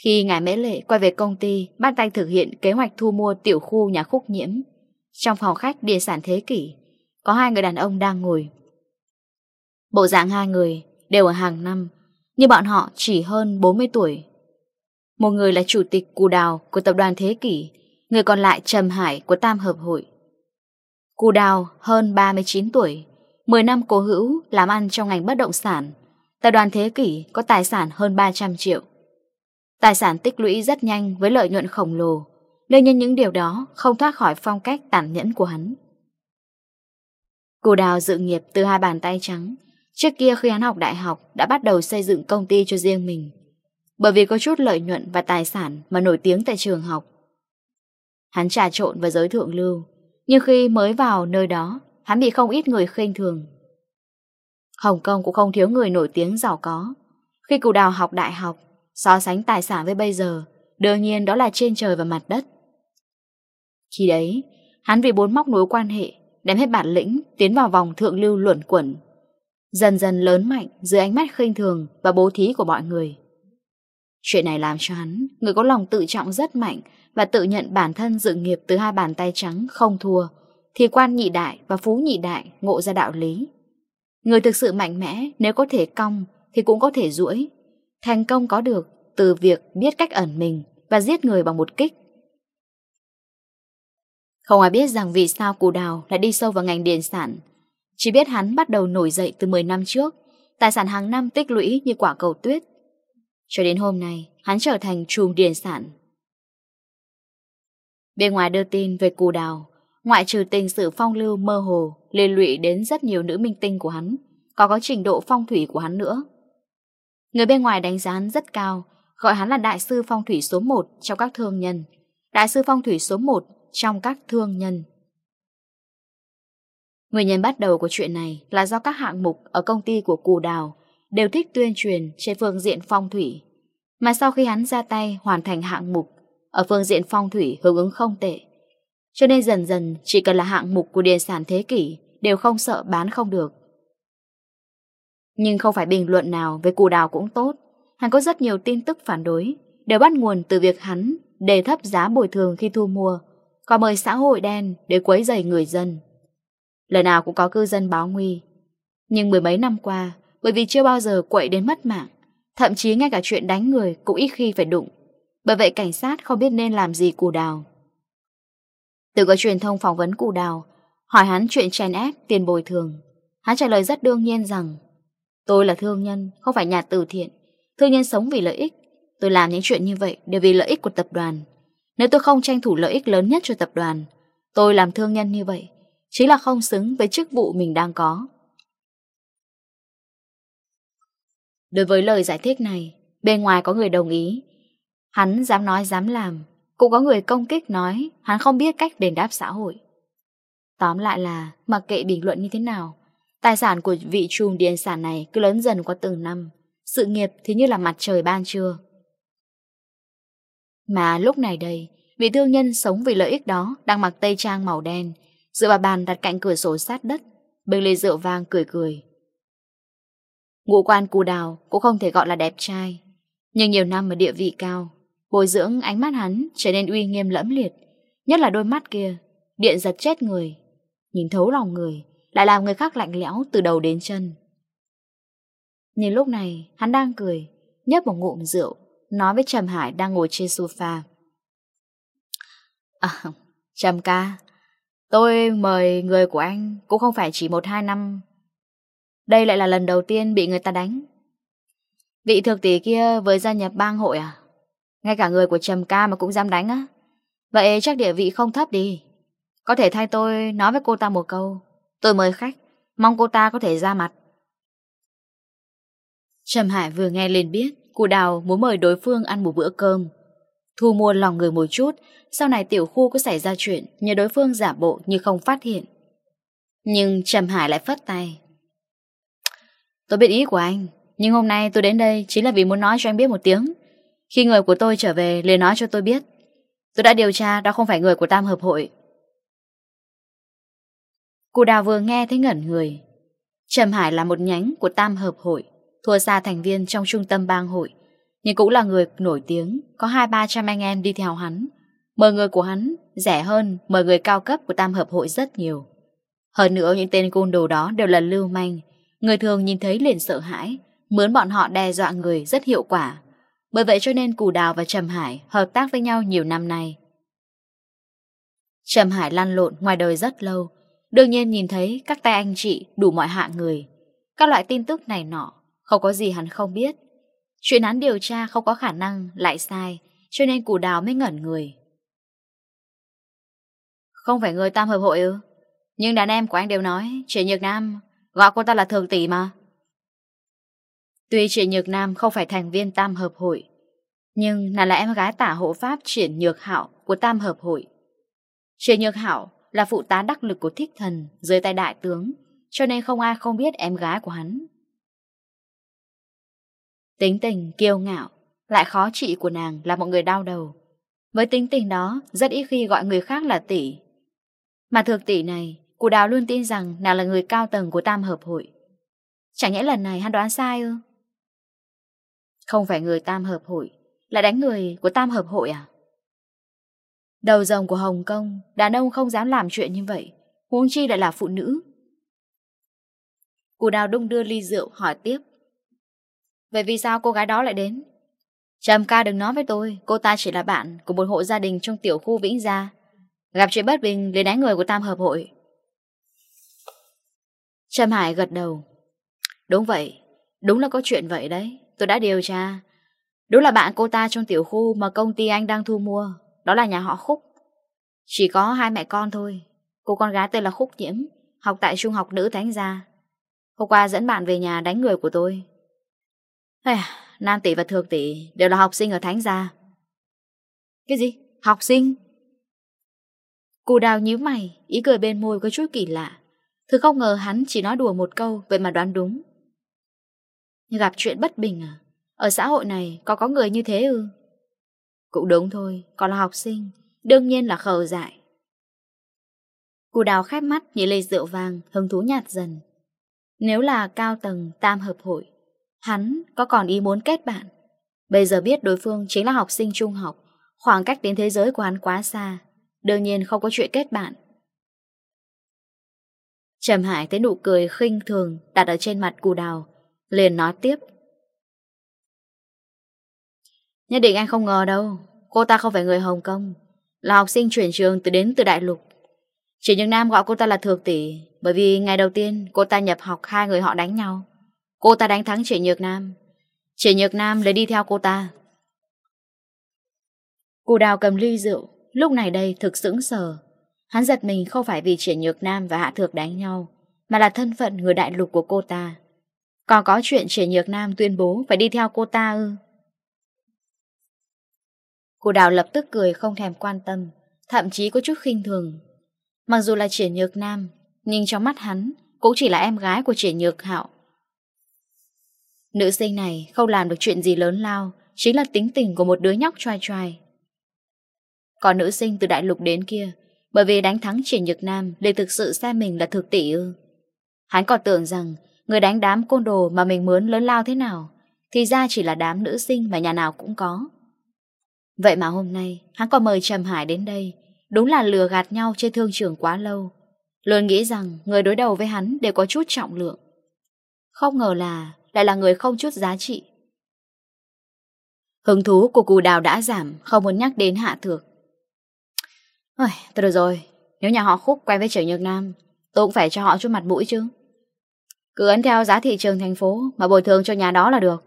Khi ngài Mễ Lệ quay về công ty, Bắt tay thực hiện kế hoạch thu mua tiểu khu nhà khúc nhiễm. Trong phòng khách địa sản thế kỷ, Có hai người đàn ông đang ngồi. Bộ dạng hai người đều ở hàng năm, Nhưng bọn họ chỉ hơn 40 tuổi. Một người là chủ tịch Cù Đào của tập đoàn Thế Kỷ, Người còn lại Trầm Hải của Tam Hợp Hội. Cù Đào hơn 39 tuổi 10 năm cố hữu, làm ăn trong ngành bất động sản. Tập đoàn Thế Kỷ có tài sản hơn 300 triệu. Tài sản tích lũy rất nhanh với lợi nhuận khổng lồ, đương nhân những điều đó không thoát khỏi phong cách tàn nhẫn của hắn. Cù đào dự nghiệp từ hai bàn tay trắng. Trước kia khi hắn học đại học đã bắt đầu xây dựng công ty cho riêng mình. Bởi vì có chút lợi nhuận và tài sản mà nổi tiếng tại trường học. Hắn trà trộn vào giới thượng lưu, nhưng khi mới vào nơi đó, hắn bị không ít người khinh thường. Hồng Kông cũng không thiếu người nổi tiếng giàu có. Khi cửu đào học đại học, so sánh tài sản với bây giờ, đương nhiên đó là trên trời và mặt đất. Khi đấy, hắn vì bốn móc nối quan hệ, đem hết bản lĩnh, tiến vào vòng thượng lưu luẩn quẩn. Dần dần lớn mạnh dưới ánh mắt khinh thường và bố thí của mọi người. Chuyện này làm cho hắn, người có lòng tự trọng rất mạnh và tự nhận bản thân dự nghiệp từ hai bàn tay trắng không thua, thì quan nhị đại và phú nhị đại ngộ ra đạo lý. Người thực sự mạnh mẽ nếu có thể cong thì cũng có thể rũi. Thành công có được từ việc biết cách ẩn mình và giết người bằng một kích. Không ai biết rằng vì sao Cù Đào lại đi sâu vào ngành điện sản. Chỉ biết hắn bắt đầu nổi dậy từ 10 năm trước, tài sản hàng năm tích lũy như quả cầu tuyết. Cho đến hôm nay, hắn trở thành trùm điện sản. Bên ngoài đưa tin về Cù Đào, Ngoại trừ tình sự phong lưu mơ hồ, liên lụy đến rất nhiều nữ minh tinh của hắn, có có trình độ phong thủy của hắn nữa. Người bên ngoài đánh giá hắn rất cao, gọi hắn là đại sư phong thủy số 1 trong các thương nhân, đại sư phong thủy số 1 trong các thương nhân. Nguyên nhân bắt đầu của chuyện này là do các hạng mục ở công ty của Cù Đào đều thích tuyên truyền trên phương diện phong thủy. Mà sau khi hắn ra tay hoàn thành hạng mục, ở phương diện phong thủy hưởng ứng không tệ, cho nên dần dần chỉ cần là hạng mục của địa sản thế kỷ đều không sợ bán không được. Nhưng không phải bình luận nào về củ đào cũng tốt. Hắn có rất nhiều tin tức phản đối, đều bắt nguồn từ việc hắn đề thấp giá bồi thường khi thu mua, có mời xã hội đen để quấy rầy người dân. Lần nào cũng có cư dân báo nguy. Nhưng mười mấy năm qua, bởi vì chưa bao giờ quậy đến mất mạng, thậm chí ngay cả chuyện đánh người cũng ít khi phải đụng. Bởi vậy cảnh sát không biết nên làm gì cù đào. Từ có truyền thông phỏng vấn cụ đào, hỏi hắn chuyện chèn ép, tiền bồi thường. Hắn trả lời rất đương nhiên rằng Tôi là thương nhân, không phải nhà từ thiện. Thương nhân sống vì lợi ích. Tôi làm những chuyện như vậy đều vì lợi ích của tập đoàn. Nếu tôi không tranh thủ lợi ích lớn nhất cho tập đoàn, tôi làm thương nhân như vậy, chỉ là không xứng với chức vụ mình đang có. Đối với lời giải thích này, bên ngoài có người đồng ý. Hắn dám nói dám làm, cũng có người công kích nói hắn không biết cách đền đáp xã hội. Tóm lại là mặc kệ bình luận như thế nào, tài sản của vị trùm điện sản này cứ lớn dần qua từng năm, sự nghiệp thì như là mặt trời ban trưa. Mà lúc này đây, vị thương nhân sống vì lợi ích đó đang mặc tây trang màu đen, dựa vào bàn đặt cạnh cửa sổ sát đất, bên ly rượu vang cười cười. Ngũ quan cù đào cũng không thể gọi là đẹp trai, nhưng nhiều năm ở địa vị cao, Bồi dưỡng ánh mắt hắn trở nên uy nghiêm lẫm liệt, nhất là đôi mắt kia, điện giật chết người, nhìn thấu lòng người, lại làm người khác lạnh lẽo từ đầu đến chân. Nhìn lúc này, hắn đang cười, nhấp một ngụm rượu, nói với Trầm Hải đang ngồi trên sofa. À, Trầm ca, tôi mời người của anh cũng không phải chỉ một hai năm. Đây lại là lần đầu tiên bị người ta đánh. Vị thực tỷ kia với gia nhập bang hội à? Ngay cả người của Trầm ca mà cũng dám đánh á. Vậy chắc địa vị không thấp đi. Có thể thay tôi nói với cô ta một câu. Tôi mời khách. Mong cô ta có thể ra mặt. Trầm Hải vừa nghe liền biết Cụ đào muốn mời đối phương ăn một bữa cơm. Thu mua lòng người một chút. Sau này tiểu khu có xảy ra chuyện, Nhờ đối phương giả bộ như không phát hiện. Nhưng Trầm Hải lại phất tay. Tôi biết ý của anh, Nhưng hôm nay tôi đến đây Chính là vì muốn nói cho anh biết một tiếng. Khi người của tôi trở về, liền nói cho tôi biết. Tôi đã điều tra, đó không phải người của Tam Hợp Hội. Cụ đào vừa nghe thấy ngẩn người. Trầm Hải là một nhánh của Tam Hợp Hội Thua xa thành viên trong trung tâm bang hội, Nhưng cũng là người nổi tiếng, Có hai ba trăm anh em đi theo hắn. Mời người của hắn rẻ hơn Mời người cao cấp của Tam Hợp Hội rất nhiều. Hơn nữa, những tên côn đồ đó đều là lưu manh. Người thường nhìn thấy liền sợ hãi, Mướn bọn họ đe dọa người rất hiệu quả. Bởi vậy cho nên Cù Đào và Trầm Hải hợp tác với nhau nhiều năm nay. Trầm Hải lăn lộn ngoài đời rất lâu, đương nhiên nhìn thấy các tay anh chị đủ mọi hạ người. Các loại tin tức này nọ, không có gì hắn không biết. Chuyện án điều tra không có khả năng lại sai, cho nên Cù Đào mới ngẩn người. Không phải người tam hợp hội ư? Nhưng đàn em của anh đều nói, trẻ Nhược Nam gọi cô ta là thường tỷ mà. Tuy Triệu Nhược Nam không phải thành viên tam hợp hội, nhưng nàng là em gái tả hộ pháp triển Nhược Hạo của tam hợp hội. Triển Nhược Hạo là phụ tá đắc lực của thích thần dưới tay đại tướng, cho nên không ai không biết em gái của hắn. Tính tình kiêu ngạo, lại khó trị của nàng là một người đau đầu. Với tính tình đó, rất ít khi gọi người khác là tỷ. Mà thực tỷ này, cụ đào luôn tin rằng nàng là người cao tầng của tam hợp hội. Chẳng nhẽ lần này hắn đoán sai ư? Không phải người tam hợp hội, là đánh người của tam hợp hội à? Đầu rồng của Hồng Kông, đàn ông không dám làm chuyện như vậy, huống chi lại là phụ nữ. Cù đào đung đưa ly rượu hỏi tiếp. Vậy vì sao cô gái đó lại đến? Trầm ca đừng nói với tôi, cô ta chỉ là bạn của một hộ gia đình trong tiểu khu Vĩnh Gia. Gặp chuyện bất bình để đánh người của Tam Hợp Hội. Trầm Hải gật đầu. Đúng vậy, đúng là có chuyện vậy đấy. Tôi đã điều tra. Đúng là bạn cô ta trong tiểu khu mà công ty anh đang thu mua. Đó là nhà họ Khúc. Chỉ có hai mẹ con thôi. Cô con gái tên là Khúc Nhiễm Học tại trung học nữ Thánh Gia. Hôm qua dẫn bạn về nhà đánh người của tôi. Hey, Nam tỷ và Thượng tỷ Đều là học sinh ở Thánh Gia. Cái gì? Học sinh? cô đào nhíu mày Ý cười bên môi có chút kỳ lạ. Thứ không ngờ hắn chỉ nói đùa một câu Vậy mà đoán đúng. Gặp chuyện bất bình à? Ở xã hội này có có người như thế ư? Cũng đúng thôi, còn là học sinh, đương nhiên là khờ dại. Cù đào khép mắt nhìn lây rượu vàng, hứng thú nhạt dần. Nếu là cao tầng tam hợp hội, hắn có còn ý muốn kết bạn. Bây giờ biết đối phương chính là học sinh trung học, khoảng cách đến thế giới của hắn quá xa, đương nhiên không có chuyện kết bạn. Trầm Hải thấy nụ cười khinh thường đặt ở trên mặt cù đào, Liền nói tiếp. Nhất định anh không ngờ đâu, Cô ta không phải người Hồng Kông. Là học sinh chuyển trường từ đến từ Đại Lục. Chỉ những nam gọi cô ta là thược tỷ, Bởi vì ngày đầu tiên cô ta nhập học Hai người họ đánh nhau. Cô ta đánh thắng Chỉ Nhược Nam. Chỉ Nhược Nam lấy đi theo cô ta. Cụ đào cầm ly rượu, Lúc này đây thực sững sờ. Hắn giật mình không phải vì Chỉ Nhược Nam và Hạ Thược đánh nhau, Mà là thân phận người đại lục của cô ta. Còn có chuyện trẻ Nhược Nam tuyên bố phải đi theo cô ta ư. Cô Đào lập tức cười không thèm quan tâm, thậm chí có chút khinh thường. Mặc dù là trẻ Nhược Nam, nhưng trong mắt hắn cũng chỉ là em gái của trẻ Nhược Hạo. Nữ sinh này không làm được chuyện gì lớn lao, chính là tính tình của một đứa nhóc trai trai. Còn nữ sinh từ đại lục đến kia, bởi vì đánh thắng trẻ Nhược Nam để thực sự xem mình là thực tỷ ư. Hắn còn tưởng rằng Người đánh đám côn đồ mà mình muốn lớn lao thế nào, Thì ra chỉ là đám nữ sinh mà nhà nào cũng có. Vậy mà hôm nay, Hắn còn mời Trầm Hải đến đây, Đúng là lừa gạt nhau trên thương trường quá lâu. Luôn nghĩ rằng người đối đầu với hắn đều có chút trọng lượng. Không ngờ là Lại là người không chút giá trị. Hứng thú của cù đào đã giảm, Không muốn nhắc đến hạ thược. Thôi được rồi, Nếu nhà họ khúc quen với Trở Nhược Nam, Tôi cũng phải cho họ chút mặt mũi chứ. Cứ ấn theo giá thị trường thành phố mà bồi thường cho nhà đó là được.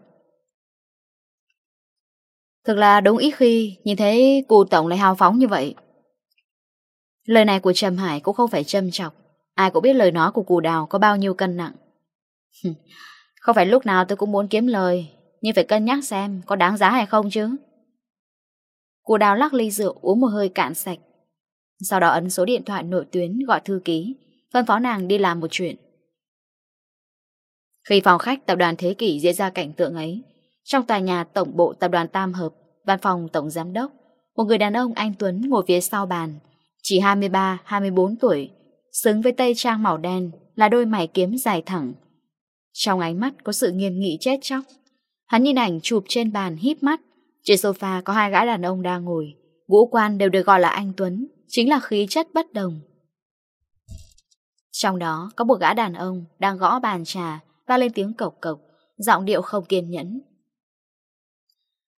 Thực là đúng ít khi nhìn thấy cụ tổng lại hào phóng như vậy. Lời này của Trầm Hải cũng không phải châm chọc. Ai cũng biết lời nói của cụ đào có bao nhiêu cân nặng. không phải lúc nào tôi cũng muốn kiếm lời, nhưng phải cân nhắc xem có đáng giá hay không chứ. Cụ đào lắc ly rượu uống một hơi cạn sạch. Sau đó ấn số điện thoại nội tuyến gọi thư ký, phân phó nàng đi làm một chuyện. Khi phòng khách tập đoàn Thế Kỷ diễn ra cảnh tượng ấy, trong tòa nhà tổng bộ tập đoàn Tam Hợp, văn phòng tổng giám đốc, một người đàn ông anh Tuấn ngồi phía sau bàn, chỉ 23-24 tuổi, xứng với tây trang màu đen là đôi mày kiếm dài thẳng. Trong ánh mắt có sự nghiêm nghị chết chóc. Hắn nhìn ảnh chụp trên bàn híp mắt, trên sofa có hai gã đàn ông đang ngồi, ngũ quan đều được gọi là anh Tuấn, chính là khí chất bất đồng. Trong đó có một gã đàn ông đang gõ bàn trà, la lên tiếng cộc cộc, giọng điệu không kiên nhẫn.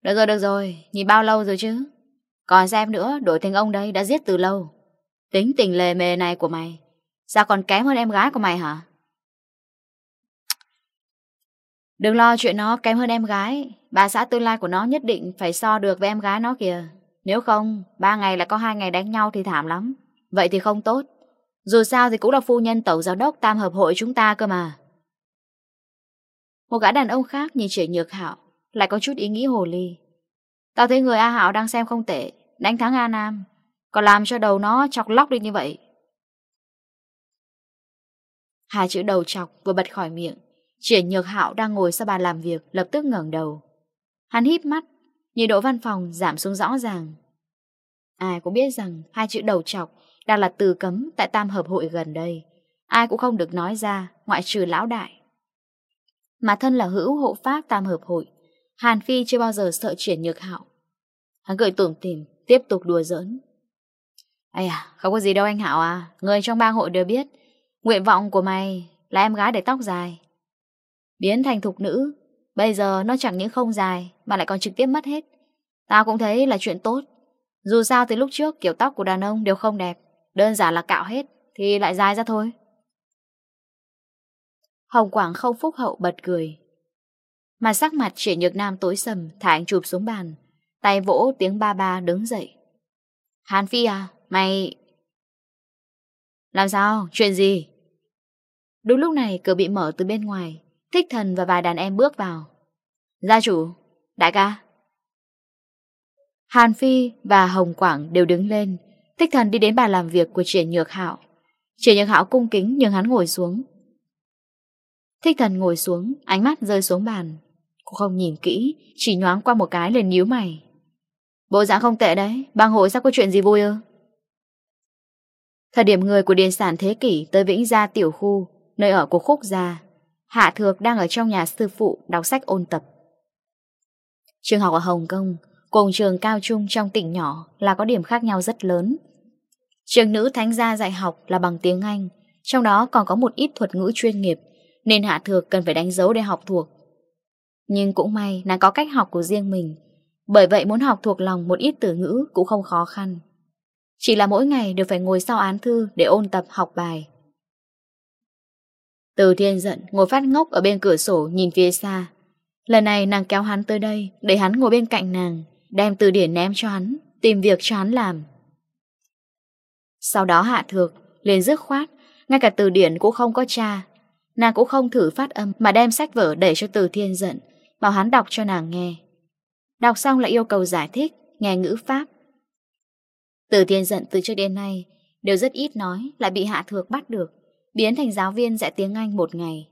Được rồi, được rồi, nhìn bao lâu rồi chứ? Còn xem nữa, đổi thành ông đây đã giết từ lâu. Tính tình lề mề này của mày, sao còn kém hơn em gái của mày hả? Đừng lo chuyện nó kém hơn em gái, bà xã tương lai của nó nhất định phải so được với em gái nó kìa. Nếu không, ba ngày là có hai ngày đánh nhau thì thảm lắm. Vậy thì không tốt. Dù sao thì cũng là phu nhân tổng giáo đốc tam hợp hội chúng ta cơ mà. Một gã đàn ông khác nhìn trẻ Nhược Hảo Lại có chút ý nghĩ hồ ly Tao thấy người A Hảo đang xem không tệ Đánh thắng A Nam Còn làm cho đầu nó chọc lóc đi như vậy Hai chữ đầu chọc vừa bật khỏi miệng trẻ Nhược Hạo đang ngồi sau bàn làm việc lập tức ngẩng đầu. Hắn híp mắt, nhiệt độ văn phòng giảm xuống rõ ràng. Ai cũng biết rằng hai chữ đầu chọc đang là từ cấm tại tam hợp hội gần đây. Ai cũng không được nói ra, ngoại trừ lão đại mà thân là hữu hộ pháp tam hợp hội. Hàn Phi chưa bao giờ sợ chuyển nhược hạo. Hắn cười tủm tỉm, tiếp tục đùa giỡn. Ây à, không có gì đâu anh hảo à, người trong bang hội đều biết. Nguyện vọng của mày là em gái để tóc dài. Biến thành thục nữ, bây giờ nó chẳng những không dài mà lại còn trực tiếp mất hết. Tao cũng thấy là chuyện tốt. Dù sao từ lúc trước kiểu tóc của đàn ông đều không đẹp, đơn giản là cạo hết thì lại dài ra thôi. Hồng Quảng không phúc hậu bật cười. Mà sắc mặt Triển Nhược Nam tối sầm, thả anh chụp xuống bàn, tay vỗ tiếng ba ba đứng dậy. Hàn Phi à, mày... Làm sao? Chuyện gì? Đúng lúc này cửa bị mở từ bên ngoài, thích thần và vài đàn em bước vào. Gia chủ, đại ca. Hàn Phi và Hồng Quảng đều đứng lên, thích thần đi đến bàn làm việc của Triển Nhược Hạo. Triển Nhược Hạo cung kính nhưng hắn ngồi xuống, Thích thần ngồi xuống, ánh mắt rơi xuống bàn. Cô không nhìn kỹ, chỉ nhoáng qua một cái liền nhíu mày. Bộ dạng không tệ đấy, bang hội sao có chuyện gì vui ư? Thời điểm người của điền sản thế kỷ tới Vĩnh Gia tiểu khu, nơi ở của Khúc Gia, Hạ Thược đang ở trong nhà sư phụ đọc sách ôn tập. Trường học ở Hồng Kông, cùng trường cao trung trong tỉnh nhỏ là có điểm khác nhau rất lớn. Trường nữ thánh gia dạy học là bằng tiếng Anh, trong đó còn có một ít thuật ngữ chuyên nghiệp nên Hạ Thược cần phải đánh dấu để học thuộc. Nhưng cũng may nàng có cách học của riêng mình, Bởi vậy muốn học thuộc lòng một ít từ ngữ cũng không khó khăn. Chỉ là mỗi ngày đều phải ngồi sau án thư để ôn tập học bài. Từ thiên giận ngồi phát ngốc ở bên cửa sổ nhìn phía xa. Lần này nàng kéo hắn tới đây, Để hắn ngồi bên cạnh nàng, Đem từ điển ném cho hắn, Tìm việc cho hắn làm. Sau đó hạ thược liền dứt khoát, Ngay cả từ điển cũng không có tra. Nàng cũng không thử phát âm mà đem sách vở để cho từ thiên giận, bảo hắn đọc cho nàng nghe. Đọc xong lại yêu cầu giải thích, nghe ngữ pháp. Từ thiên giận từ trước đến nay đều rất ít nói, lại bị hạ thược bắt được, biến thành giáo viên dạy tiếng Anh một ngày.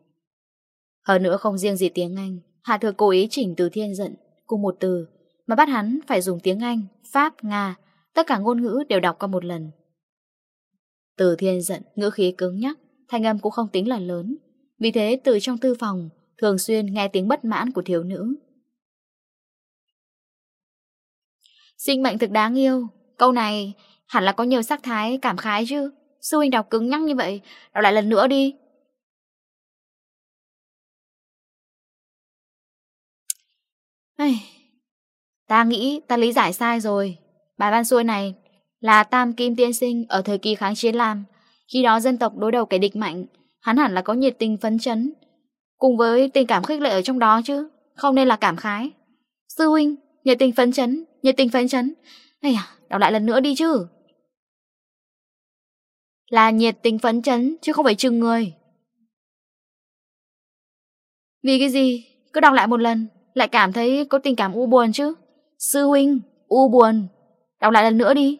Hơn nữa không riêng gì tiếng Anh, hạ thược cố ý chỉnh từ thiên giận cùng một từ mà bắt hắn phải dùng tiếng Anh, Pháp, Nga, tất cả ngôn ngữ đều đọc qua một lần. Từ thiên giận, ngữ khí cứng nhắc, thanh âm cũng không tính là lớn, vì thế từ trong tư phòng Thường xuyên nghe tiếng bất mãn của thiếu nữ. Sinh mệnh thực đáng yêu Câu này hẳn là có nhiều sắc thái cảm khái chứ. Sư huynh đọc cứng nhắc như vậy Đọc lại lần nữa đi. Ây, ta nghĩ ta lý giải sai rồi. Bài văn xuôi này là Tam Kim Tiên Sinh ở thời kỳ kháng chiến làm Khi đó dân tộc đối đầu kẻ địch mạnh hắn hẳn là có nhiệt tình phấn chấn, cùng với tình cảm khích lệ ở trong đó chứ, không nên là cảm khái. Sư huynh, nhiệt tình phấn chấn, nhiệt tình phấn chấn. Ây à, đọc lại lần nữa đi chứ. Là nhiệt tình phấn chấn chứ không phải chừng người. Vì cái gì? Cứ đọc lại một lần, lại cảm thấy có tình cảm u buồn chứ. Sư huynh, u buồn. Đọc lại lần nữa đi.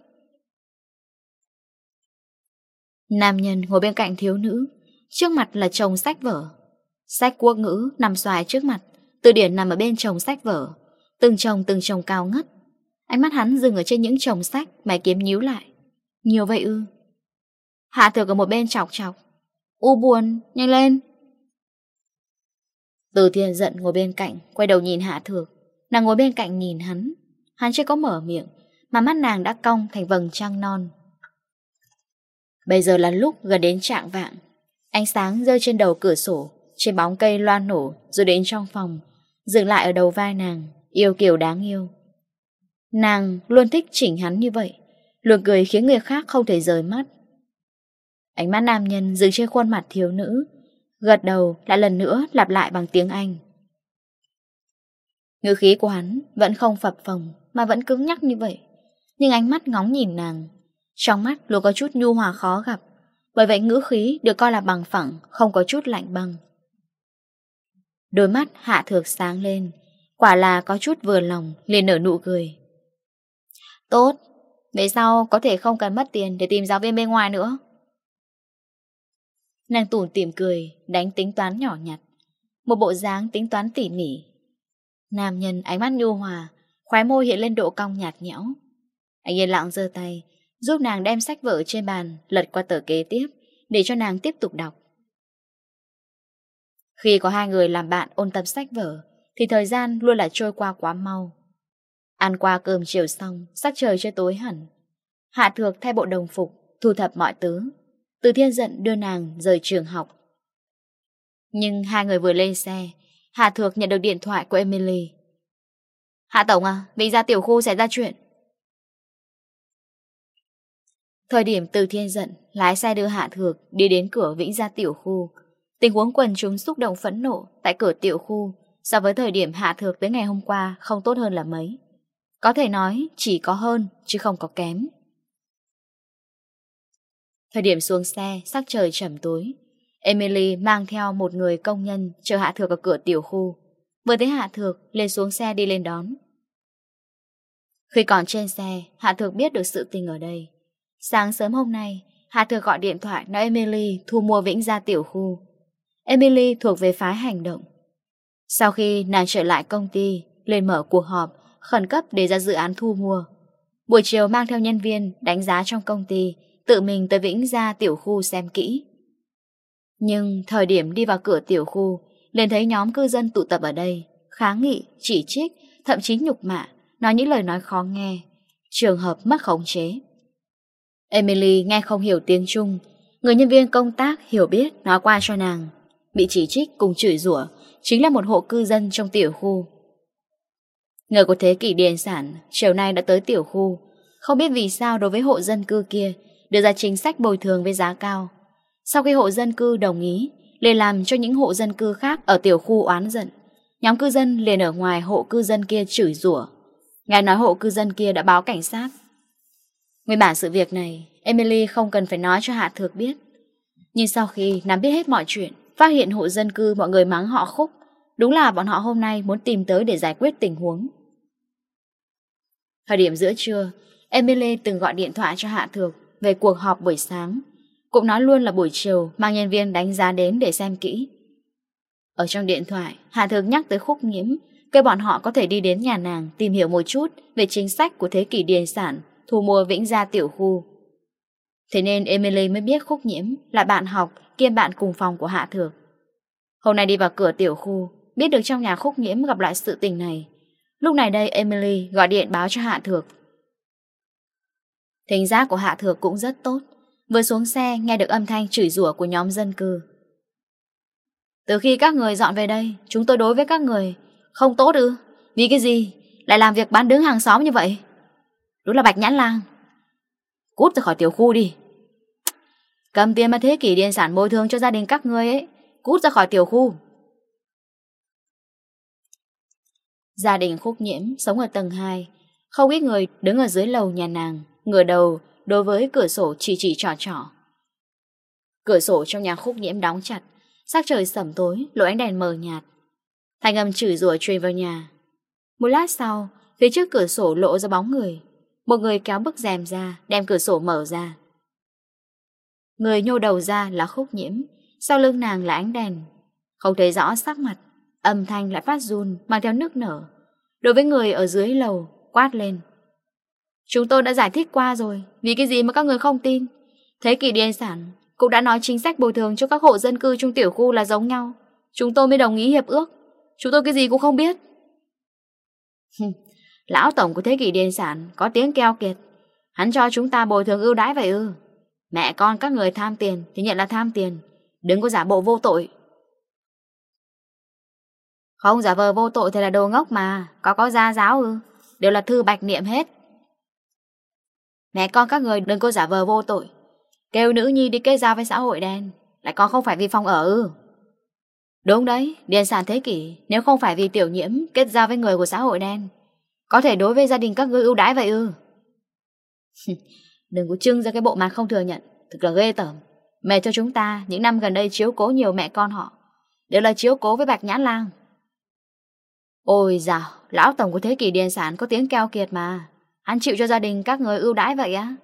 Nam nhân ngồi bên cạnh thiếu nữ Trước mặt là chồng sách vở. Sách quốc ngữ nằm xoài trước mặt. Từ điển nằm ở bên chồng sách vở. Từng chồng từng chồng cao ngất. Ánh mắt hắn dừng ở trên những chồng sách Mày kiếm nhíu lại. Nhiều vậy ư? Hạ thược ở một bên chọc chọc. U buồn, nhanh lên. Từ thiên giận ngồi bên cạnh Quay đầu nhìn hạ thược. Nàng ngồi bên cạnh nhìn hắn. Hắn chưa có mở miệng Mà mắt nàng đã cong thành vầng trăng non. Bây giờ là lúc gần đến trạng vạng. Ánh sáng rơi trên đầu cửa sổ, trên bóng cây loan nổ rồi đến trong phòng, dừng lại ở đầu vai nàng, yêu kiểu đáng yêu. Nàng luôn thích chỉnh hắn như vậy, luôn cười khiến người khác không thể rời mắt. Ánh mắt nam nhân dừng trên khuôn mặt thiếu nữ, gật đầu lại lần nữa lặp lại bằng tiếng Anh. Ngữ khí của hắn vẫn không phập phồng mà vẫn cứng nhắc như vậy, nhưng ánh mắt ngóng nhìn nàng, trong mắt luôn có chút nhu hòa khó gặp. Bởi vậy ngữ khí được coi là bằng phẳng, Không có chút lạnh băng. Đôi mắt hạ thược sáng lên, Quả là có chút vừa lòng, liền nở nụ cười. Tốt, Về sau có thể không cần mất tiền Để tìm giáo viên bên ngoài nữa. Nàng tủn tìm cười, Đánh tính toán nhỏ nhặt, Một bộ dáng tính toán tỉ mỉ. Nam nhân ánh mắt nhu hòa, Khóe môi hiện lên độ cong nhạt nhẽo. Anh yên lặng giơ tay Giúp nàng đem sách vở trên bàn Lật qua tờ kế tiếp Để cho nàng tiếp tục đọc. Khi có hai người làm bạn ôn tập sách vở Thì thời gian luôn là trôi qua quá mau. Ăn qua cơm chiều xong Sắc trời chưa tối hẳn. Hạ thược thay bộ đồng phục Thu thập mọi thứ. Từ thiên giận đưa nàng rời trường học. Nhưng hai người vừa lên xe Hạ Thược nhận được điện thoại của Emily. Hạ Tổng à, Vĩnh ra tiểu khu xảy ra chuyện. Thời điểm từ thiên giận, lái xe đưa Hạ Thược đi đến cửa Vĩnh Gia Tiểu Khu. Tình huống quần chúng xúc động phẫn nộ tại cửa Tiểu Khu so với thời điểm Hạ Thược tới ngày hôm qua không tốt hơn là mấy. Có thể nói chỉ có hơn chứ không có kém. Thời điểm xuống xe, sắc trời trầm tối. Emily mang theo một người công nhân chờ Hạ Thược ở cửa Tiểu Khu. Vừa thấy Hạ Thược, lên xuống xe đi lên đón. Khi còn trên xe, Hạ Thược biết được sự tình ở đây. Sáng sớm hôm nay, Hà Thừa gọi điện thoại nói Emily thu mua Vĩnh gia tiểu khu. Emily thuộc về phái hành động. Sau khi nàng trở lại công ty, lên mở cuộc họp, khẩn cấp để ra dự án thu mua. Buổi chiều mang theo nhân viên đánh giá trong công ty, tự mình tới Vĩnh gia tiểu khu xem kỹ. Nhưng thời điểm đi vào cửa tiểu khu, liền thấy nhóm cư dân tụ tập ở đây, kháng nghị, chỉ trích, thậm chí nhục mạ, nói những lời nói khó nghe, trường hợp mất khống chế. Emily nghe không hiểu tiếng Trung, người nhân viên công tác hiểu biết nói qua cho nàng. Bị chỉ trích cùng chửi rủa chính là một hộ cư dân trong tiểu khu. Người của thế kỷ điền sản chiều nay đã tới tiểu khu, không biết vì sao đối với hộ dân cư kia đưa ra chính sách bồi thường với giá cao. Sau khi hộ dân cư đồng ý, liền làm cho những hộ dân cư khác ở tiểu khu oán giận. Nhóm cư dân liền ở ngoài hộ cư dân kia chửi rủa. Ngài nói hộ cư dân kia đã báo cảnh sát, Nguyên bản sự việc này, Emily không cần phải nói cho Hạ Thược biết. Nhưng sau khi nắm biết hết mọi chuyện, phát hiện hộ dân cư mọi người mắng họ khúc, đúng là bọn họ hôm nay muốn tìm tới để giải quyết tình huống. Thời điểm giữa trưa, Emily từng gọi điện thoại cho Hạ Thược về cuộc họp buổi sáng. Cũng nói luôn là buổi chiều mang nhân viên đánh giá đến để xem kỹ. Ở trong điện thoại, Hạ Thược nhắc tới khúc nhiễm, kêu bọn họ có thể đi đến nhà nàng tìm hiểu một chút về chính sách của thế kỷ điền sản thu mua Vĩnh Gia tiểu khu. Thế nên Emily mới biết Khúc Nhiễm là bạn học kiêm bạn cùng phòng của Hạ Thược. Hôm nay đi vào cửa tiểu khu, biết được trong nhà Khúc Nhiễm gặp lại sự tình này. Lúc này đây Emily gọi điện báo cho Hạ Thược. Thính giác của Hạ Thược cũng rất tốt. Vừa xuống xe nghe được âm thanh chửi rủa của nhóm dân cư. Từ khi các người dọn về đây, chúng tôi đối với các người không tốt ư? Vì cái gì? Lại làm việc bán đứng hàng xóm như vậy? Đúng là bạch nhãn lang. Cút ra khỏi tiểu khu đi. Cầm tiền mà thế kỷ điền sản bồi thường cho gia đình các ngươi ấy, Cút ra khỏi tiểu khu. Gia đình khúc nhiễm sống ở tầng 2 Không ít người đứng ở dưới lầu nhà nàng, Ngửa đầu đối với cửa sổ chỉ chỉ trò trò Cửa sổ trong nhà khúc nhiễm đóng chặt, Sắc trời sẩm tối, lỗ ánh đèn mờ nhạt. Thành âm chửi rủa truyền vào nhà. Một lát sau, Phía trước cửa sổ lộ ra bóng người. Một người kéo bức rèm ra, Đem cửa sổ mở ra. Người nhô đầu ra là khúc nhiễm, Sau lưng nàng là ánh đèn. Không thấy rõ sắc mặt, Âm thanh lại phát run, mang theo nước nở. Đối với người ở dưới lầu, Quát lên. Chúng tôi đã giải thích qua rồi, Vì cái gì mà các người không tin? Thế kỷ điên sản cũng đã nói chính sách bồi thường cho các hộ dân cư trong tiểu khu là giống nhau. Chúng tôi mới đồng ý hiệp ước. Chúng tôi cái gì cũng không biết. Lão tổng của thế kỷ điên sản có tiếng keo kiệt. Hắn cho chúng ta bồi thường ưu đãi vậy ư. Mẹ con các người tham tiền thì nhận là tham tiền. Đừng có giả bộ vô tội. Không giả vờ vô tội thì là đồ ngốc mà. Có có gia giáo ư. Đều là thư bạch niệm hết. Mẹ con các người đừng có giả vờ vô tội. Kêu nữ nhi đi kết giao với xã hội đen. Lại còn không phải vì phòng ở ư. Đúng đấy, điền sản thế kỷ Nếu không phải vì tiểu nhiễm kết giao với người của xã hội đen có thể đối với gia đình các ngươi ưu đãi vậy ư? Đừng có trưng ra cái bộ mặt không thừa nhận, thực là ghê tởm. Mẹ cho chúng ta những năm gần đây chiếu cố nhiều mẹ con họ, đều là chiếu cố với Bạch Nhãn Lang. Ôi dào, lão tổng của thế kỷ điền sản có tiếng keo kiệt mà. Hắn chịu cho gia đình các người ưu đãi vậy á?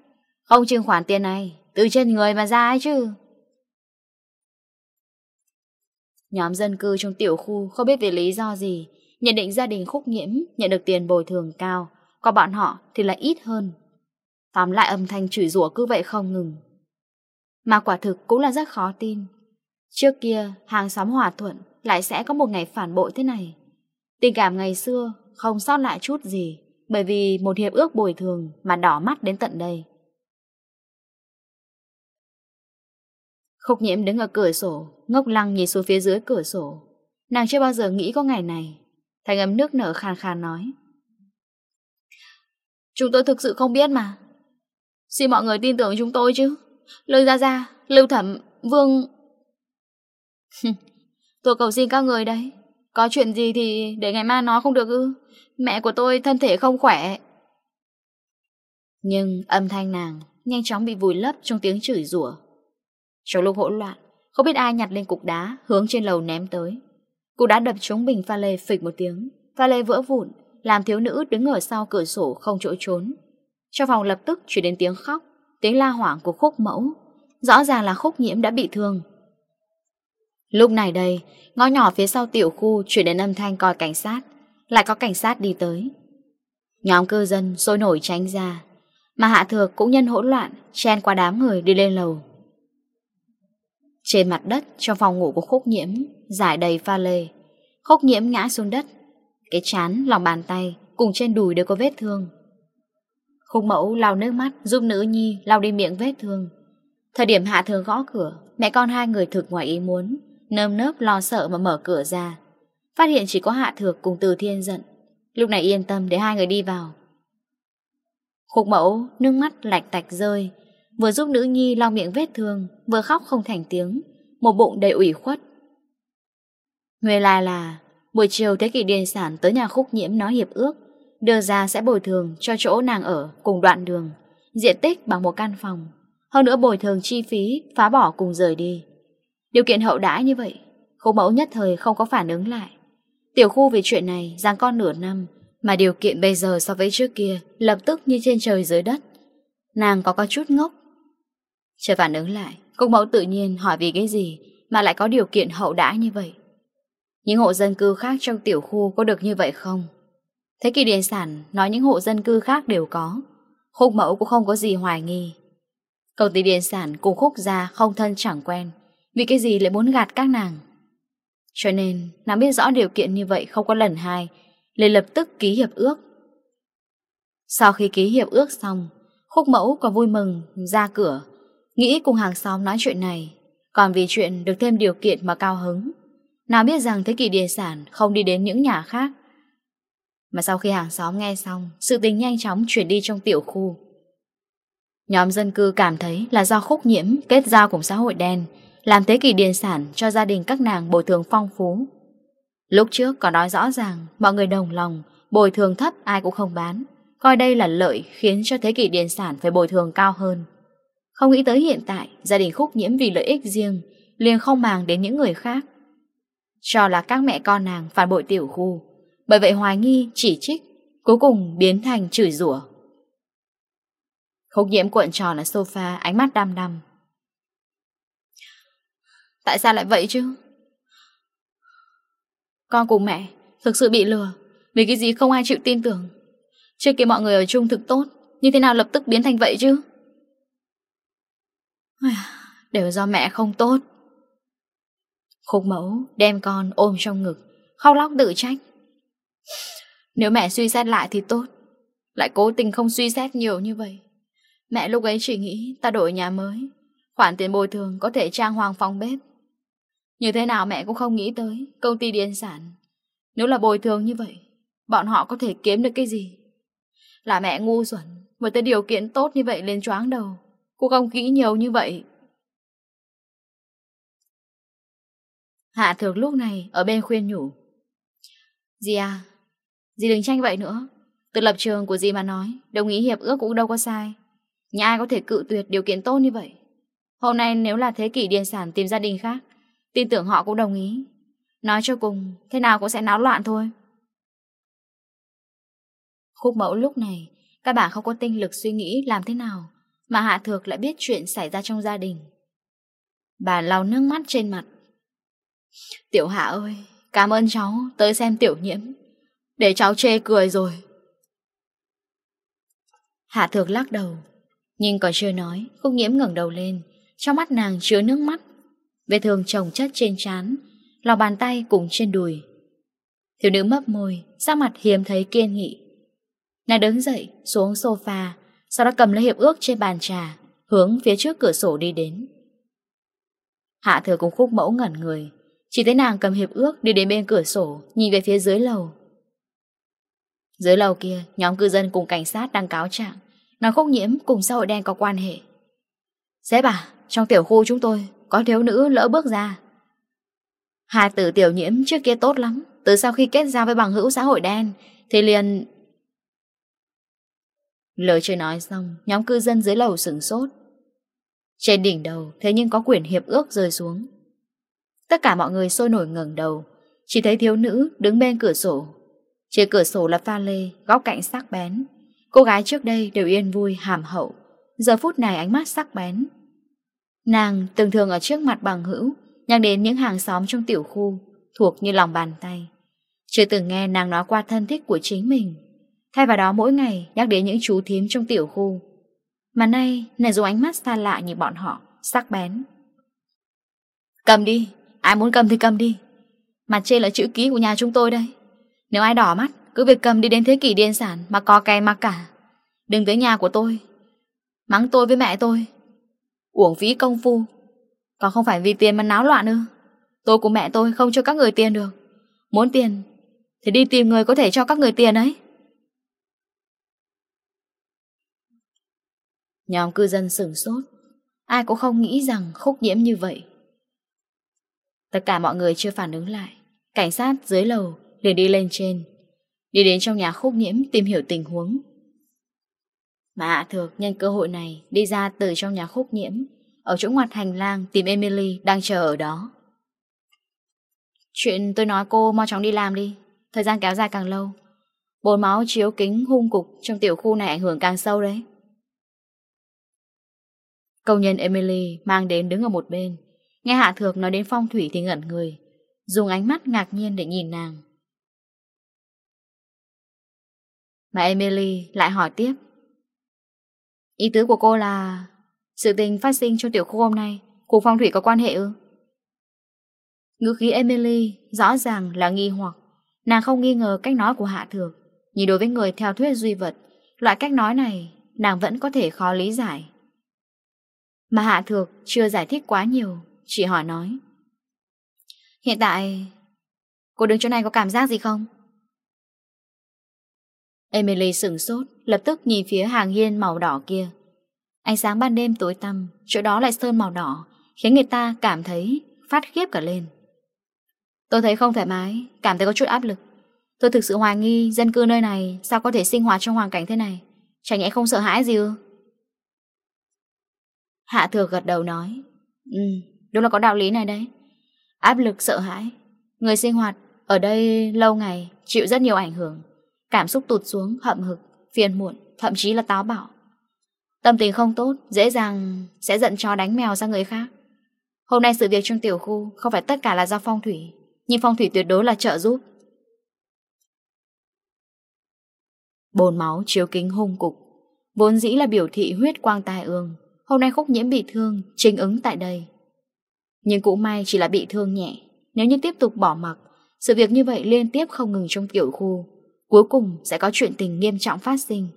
Không trưng khoản tiền này, từ trên người mà ra ấy chứ. Nhóm dân cư trong tiểu khu không biết vì lý do gì Nhận định gia đình khúc nhiễm nhận được tiền bồi thường cao, còn bọn họ thì là ít hơn. Tóm lại âm thanh chửi rủa cứ vậy không ngừng. Mà quả thực cũng là rất khó tin. Trước kia, hàng xóm hòa thuận lại sẽ có một ngày phản bội thế này. Tình cảm ngày xưa không sót lại chút gì, bởi vì một hiệp ước bồi thường mà đỏ mắt đến tận đây. Khúc nhiễm đứng ở cửa sổ, ngốc lăng nhìn xuống phía dưới cửa sổ. Nàng chưa bao giờ nghĩ có ngày này. Thanh âm nước nở khàn khàn nói. Chúng tôi thực sự không biết mà. Xin mọi người tin tưởng chúng tôi chứ. Lương Gia Gia, Lưu Thẩm, Vương... tôi cầu xin các người đấy. Có chuyện gì thì để ngày mai nói không được ư. Mẹ của tôi thân thể không khỏe. Nhưng âm thanh nàng nhanh chóng bị vùi lấp trong tiếng chửi rủa. Trong lúc hỗn loạn, không biết ai nhặt lên cục đá hướng trên lầu ném tới. Cũng đã đập trúng bình pha lê phịch một tiếng. Pha lê vỡ vụn, Làm thiếu nữ đứng ở sau cửa sổ không chỗ trốn. Trong phòng lập tức chuyển đến tiếng khóc, Tiếng la hoảng của khúc mẫu. Rõ ràng là khúc nhiễm đã bị thương. Lúc này đây, Ngõ nhỏ phía sau tiểu khu Chuyển đến âm thanh coi cảnh sát. Lại có cảnh sát đi tới. Nhóm cư dân sôi nổi tránh ra. Mà hạ thược cũng nhân hỗn loạn, Chen qua đám người đi lên lầu. Trên mặt đất cho phòng ngủ của khúc nhiễm Giải đầy pha lê. Khúc nhiễm ngã xuống đất Cái chán, lòng bàn tay Cùng trên đùi đều có vết thương. Khúc mẫu lau nước mắt Giúp nữ nhi lau đi miệng vết thương. Thời điểm hạ thường gõ cửa Mẹ con hai người thực ngoài ý muốn Nơm nớp lo sợ mà mở cửa ra. Phát hiện chỉ có hạ thược cùng từ thiên giận. Lúc này yên tâm để hai người đi vào. Khúc mẫu nước mắt lạch tạch rơi Vừa giúp nữ nhi lau miệng vết thương, Vừa khóc không thành tiếng, Một bụng đầy ủy khuất. Nguyên lai là, Buổi chiều thế kỷ điền sản tới nhà khúc nhiễm nói hiệp ước, Đưa ra sẽ bồi thường cho chỗ nàng ở cùng đoạn đường, Diện tích bằng một căn phòng. Hơn nữa bồi thường chi phí, phá bỏ cùng rời đi. Điều kiện hậu đãi như vậy Cô mẫu nhất thời không có phản ứng lại. Tiểu khu về chuyện này giang con nửa năm, Mà điều kiện bây giờ so với trước kia Lập tức như trên trời dưới đất. Nàng có có chút ngốc chờ phản ứng lại, Cúc mẫu tự nhiên hỏi vì cái gì mà lại có điều kiện hậu đãi như vậy. Những hộ dân cư khác trong tiểu khu có được như vậy không? Thế kỷ điện sản nói những hộ dân cư khác đều có. Khúc mẫu cũng không có gì hoài nghi. Công ty điện sản cùng khúc gia không thân chẳng quen. Vì cái gì lại muốn gạt các nàng? Cho nên, nàng biết rõ điều kiện như vậy không có lần hai, liền lập tức ký hiệp ước. Sau khi ký hiệp ước xong, khúc mẫu còn vui mừng ra cửa Nghĩ cùng hàng xóm nói chuyện này Còn vì chuyện được thêm điều kiện mà cao hứng Nào biết rằng thế kỷ địa sản Không đi đến những nhà khác Mà sau khi hàng xóm nghe xong Sự tình nhanh chóng chuyển đi trong tiểu khu Nhóm dân cư cảm thấy là do khúc nhiễm kết giao cùng xã hội đen, làm thế kỷ điền sản cho gia đình các nàng bồi thường phong phú. Lúc trước có nói rõ ràng, mọi người đồng lòng, bồi thường thấp ai cũng không bán, coi đây là lợi khiến cho thế kỷ điền sản phải bồi thường cao hơn. Không nghĩ tới hiện tại, gia đình khúc nhiễm vì lợi ích riêng, liền không màng đến những người khác. Cho là các mẹ con nàng phản bội tiểu khu, bởi vậy hoài nghi, chỉ trích, cuối cùng biến thành chửi rủa. Khúc nhiễm cuộn tròn ở sofa, ánh mắt đam đăm. Tại sao lại vậy chứ? Con cùng mẹ thực sự bị lừa, vì cái gì không ai chịu tin tưởng. Trước kia mọi người ở chung thực tốt, như thế nào lập tức biến thành vậy chứ? Đều do mẹ không tốt. Khúc mẫu đem con ôm trong ngực, Khóc lóc tự trách. Nếu mẹ suy xét lại thì tốt, Lại cố tình không suy xét nhiều như vậy. Mẹ lúc ấy chỉ nghĩ ta đổi nhà mới, Khoản tiền bồi thường có thể trang hoàng phòng bếp. Như thế nào mẹ cũng không nghĩ tới Công ty điên sản. Nếu là bồi thường như vậy, Bọn họ có thể kiếm được cái gì? Là mẹ ngu xuẩn, Với tới điều kiện tốt như vậy lên choáng đầu Cô không nghĩ nhiều như vậy. Hạ thược lúc này ở bên khuyên nhủ. Dì à, dì đừng tranh vậy nữa. Từ lập trường của dì mà nói, đồng ý hiệp ước cũng đâu có sai. Nhà ai có thể cự tuyệt điều kiện tốt như vậy. Hôm nay nếu là thế kỷ điền sản tìm gia đình khác, tin tưởng họ cũng đồng ý. Nói cho cùng, thế nào cũng sẽ náo loạn thôi. Khúc mẫu lúc này, các bạn không có tinh lực suy nghĩ làm thế nào mà Hạ Thược lại biết chuyện xảy ra trong gia đình. Bà lau nước mắt trên mặt. Tiểu Hạ ơi, cảm ơn cháu tới xem tiểu nhiễm, để cháu chê cười rồi. Hạ Thược lắc đầu, nhưng còn chưa nói, Khúc Nhiễm ngẩng đầu lên, trong mắt nàng chứa nước mắt, về thường trồng chất trên trán, lòng bàn tay cùng trên đùi. Thiếu nữ mấp môi, sắc mặt hiếm thấy kiên nghị. Nàng đứng dậy, xuống sofa, sau đó cầm lấy hiệp ước trên bàn trà, Hướng phía trước cửa sổ đi đến. Hạ thừa cùng khúc mẫu ngẩn người. Chỉ thấy nàng cầm hiệp ước đi đến bên cửa sổ, Nhìn về phía dưới lầu. Dưới lầu kia, Nhóm cư dân cùng cảnh sát đang cáo trạng. Nói khúc nhiễm cùng xã hội đen có quan hệ. Dễ bà Trong tiểu khu chúng tôi Có thiếu nữ lỡ bước ra. Hà tử tiểu nhiễm trước kia tốt lắm, Từ sau khi kết giao với bằng hữu xã hội đen, Thì liền Lời chưa nói xong, nhóm cư dân dưới lầu sửng sốt. Trên đỉnh đầu, thế nhưng có quyển hiệp ước rơi xuống. Tất cả mọi người sôi nổi ngẩng đầu, chỉ thấy thiếu nữ đứng bên cửa sổ. Trên cửa sổ là pha lê, góc cạnh sắc bén. Cô gái trước đây đều yên vui, hàm hậu. Giờ phút này ánh mắt sắc bén. Nàng từng thường ở trước mặt bằng hữu, nhắc đến những hàng xóm trong tiểu khu, thuộc như lòng bàn tay. Chưa từng nghe nàng nói qua thân thích của chính mình. Thay vào đó mỗi ngày nhắc đến những chú thím trong tiểu khu. Mà nay này dùng ánh mắt xa lạ nhìn bọn họ, Sắc bén. Cầm đi, Ai muốn cầm thì cầm đi. Mặt trên là chữ ký của nhà chúng tôi đây. Nếu ai đỏ mắt, cứ việc cầm đi đến thế kỷ điên sản Mà có cái mà cả. Đừng tới nhà của tôi. Mắng tôi với mẹ tôi. Uổng phí công phu. Còn không phải vì tiền mà náo loạn ư Tôi của mẹ tôi không cho các người tiền được. Muốn tiền, Thì đi tìm người có thể cho các người tiền ấy. Nhóm cư dân sửng sốt. Ai cũng không nghĩ rằng khúc nhiễm như vậy. Tất cả mọi người chưa phản ứng lại. Cảnh sát dưới lầu liền đi lên trên. Đi đến trong nhà khúc nhiễm tìm hiểu tình huống. Mà ạ thược nhân cơ hội này Đi ra từ trong nhà khúc nhiễm. Ở chỗ ngoặt hành lang tìm Emily đang chờ ở đó. Chuyện tôi nói cô mau chóng đi làm đi. Thời gian kéo dài càng lâu. Bồn máu chiếu kính hung cục trong tiểu khu này ảnh hưởng càng sâu đấy. Công nhân Emily mang đến đứng ở một bên. Nghe Hạ Thược nói đến phong thủy thì ngẩn người, Dùng ánh mắt ngạc nhiên để nhìn nàng. Mà Emily lại hỏi tiếp. Ý tứ của cô là Sự tình phát sinh trong tiểu khu hôm nay, cuộc phong thủy có quan hệ ư? Ngữ khí Emily rõ ràng là nghi hoặc. Nàng không nghi ngờ cách nói của Hạ Thược. Nhìn đối với người theo thuyết duy vật, Loại cách nói này Nàng vẫn có thể khó lý giải. Mà Hạ Thược chưa giải thích quá nhiều Chị hỏi nói. Hiện tại, Cô đứng chỗ này có cảm giác gì không? Emily sửng sốt, Lập tức nhìn phía hàng hiên màu đỏ kia. Ánh sáng ban đêm tối tăm, Chỗ đó lại sơn màu đỏ, Khiến người ta cảm thấy phát khiếp cả lên. Tôi thấy không thoải mái, Cảm thấy có chút áp lực. Tôi thực sự hoài nghi dân cư nơi này Sao có thể sinh hoạt trong hoàn cảnh thế này. Chả nhẽ không sợ hãi gì ư? Hạ thừa gật đầu nói Ừ, đúng là có đạo lý này đấy. Áp lực sợ hãi. Người sinh hoạt ở đây lâu ngày Chịu rất nhiều ảnh hưởng. Cảm xúc tụt xuống, hậm hực, phiền muộn Thậm chí là táo bạo. Tâm tình không tốt, dễ dàng Sẽ giận cho đánh mèo ra người khác. Hôm nay sự việc trong tiểu khu Không phải tất cả là do phong thủy Nhưng phong thủy tuyệt đối là trợ giúp. Bồn máu chiếu kính hung cục. Vốn dĩ là biểu thị huyết quang tai ương. Hôm nay khúc nhiễm bị thương, trình ứng tại đây. Nhưng cũng may chỉ là bị thương nhẹ. Nếu như tiếp tục bỏ mặc sự việc như vậy liên tiếp không ngừng trong tiểu khu, cuối cùng sẽ có chuyện tình nghiêm trọng phát sinh.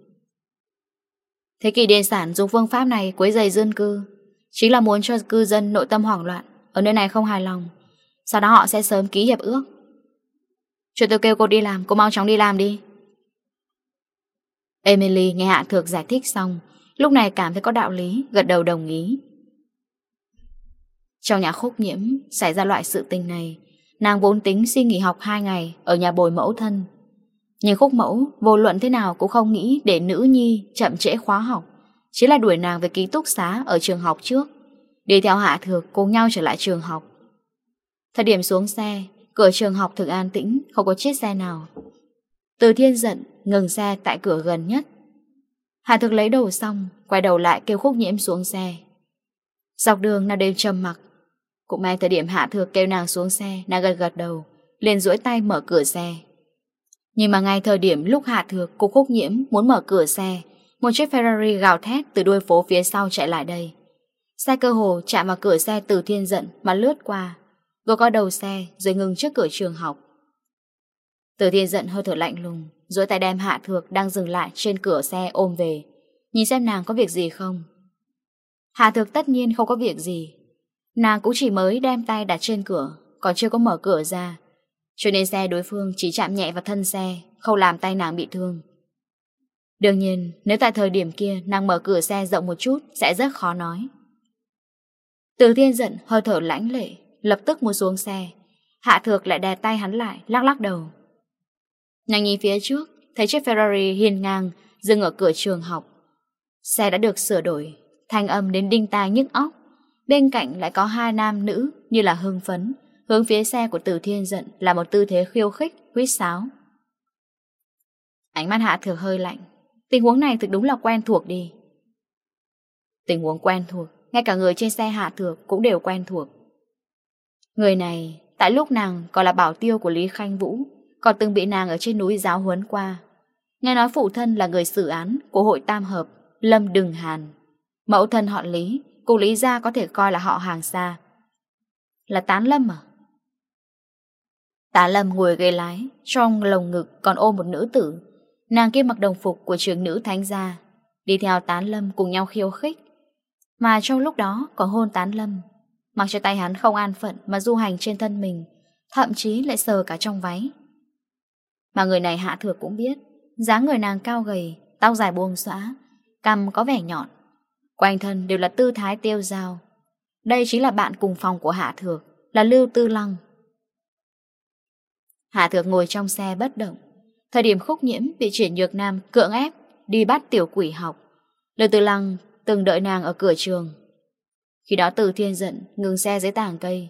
Thế kỷ điện sản dùng phương pháp này quấy dày dân cư, chính là muốn cho cư dân nội tâm hoảng loạn, ở nơi này không hài lòng. Sau đó họ sẽ sớm ký hiệp ước. Chuyện tôi kêu cô đi làm, cô mau chóng đi làm đi. Emily nghe Hạ Thược giải thích xong, Lúc này cảm thấy có đạo lý, Gật đầu đồng ý. Trong nhà khúc nhiễm Xảy ra loại sự tình này, Nàng vốn tính xin nghỉ học 2 ngày Ở nhà bồi mẫu thân. Nhưng khúc mẫu vô luận thế nào cũng không nghĩ Để nữ nhi chậm trễ khóa học, Chỉ là đuổi nàng về ký túc xá Ở trường học trước, Đi theo hạ thược cùng nhau trở lại trường học. Thời điểm xuống xe, Cửa trường học thực an tĩnh, Không có chiếc xe nào. Từ thiên giận, ngừng xe tại cửa gần nhất. Hà Thực lấy đồ xong, quay đầu lại kêu khúc nhiễm xuống xe. Dọc đường nàng đều trầm mặc. Cũng may thời điểm Hạ Thực kêu nàng xuống xe, nàng gật gật đầu, liền duỗi tay mở cửa xe. Nhưng mà ngay thời điểm lúc Hạ Thực cô khúc nhiễm muốn mở cửa xe, một chiếc Ferrari gào thét từ đuôi phố phía sau chạy lại đây. Xe cơ hồ chạm vào cửa xe từ thiên giận mà lướt qua, vừa có đầu xe rồi ngừng trước cửa trường học. Từ thiên giận hơi thở lạnh lùng, rồi tay đem Hạ Thược đang dừng lại trên cửa xe ôm về. Nhìn xem nàng có việc gì không? Hạ Thược tất nhiên không có việc gì. Nàng cũng chỉ mới đem tay đặt trên cửa, Còn chưa có mở cửa ra. Cho nên xe đối phương chỉ chạm nhẹ vào thân xe, Không làm tay nàng bị thương. Đương nhiên, nếu tại thời điểm kia Nàng mở cửa xe rộng một chút, Sẽ rất khó nói. Từ thiên giận hơi thở lãnh lệ, Lập tức muốn xuống xe. Hạ Thược lại đè tay hắn lại, Lắc lắc đầu. Nhanh nhìn phía trước, thấy chiếc Ferrari hiên ngang dừng ở cửa trường học. Xe đã được sửa đổi, thanh âm đến đinh tai nhức óc. Bên cạnh lại có hai nam nữ như là hưng phấn, hướng phía xe của Từ Thiên giận là một tư thế khiêu khích, huýt sáo. Ánh mắt Hạ Thừa hơi lạnh, tình huống này thực đúng là quen thuộc đi. Tình huống quen thuộc, ngay cả người trên xe Hạ Thừa cũng đều quen thuộc. Người này, tại lúc nàng còn là bảo tiêu của Lý Khanh Vũ, còn từng bị nàng ở trên núi giáo huấn qua. Nghe nói phụ thân là người xử án Của hội tam hợp, Lâm Đừng Hàn. Mẫu thân họ Lý Cùng Lý Gia có thể coi là họ hàng xa. Là Tán Lâm à? Tán Lâm ngồi ghế lái, Trong lồng ngực còn ôm một nữ tử. Nàng kia mặc đồng phục của trường nữ thánh gia, Đi theo Tán Lâm cùng nhau khiêu khích. Mà trong lúc đó còn hôn Tán Lâm, Mặc cho tay hắn không an phận Mà du hành trên thân mình, Thậm chí lại sờ cả trong váy. Mà người này Hạ Thừa cũng biết, dáng người nàng cao gầy, tóc dài buông xõa, cầm có vẻ nhọn. Quanh thân đều là tư thái tiêu dao. Đây chính là bạn cùng phòng của Hạ Thược, là Lưu Tư Lăng. Hạ Thược ngồi trong xe bất động. Thời điểm khúc nhiễm bị chuyển nhược nam cưỡng ép đi bắt tiểu quỷ học. Lưu Tư Lăng từng đợi nàng ở cửa trường. Khi đó Từ Thiên giận ngừng xe dưới tảng cây.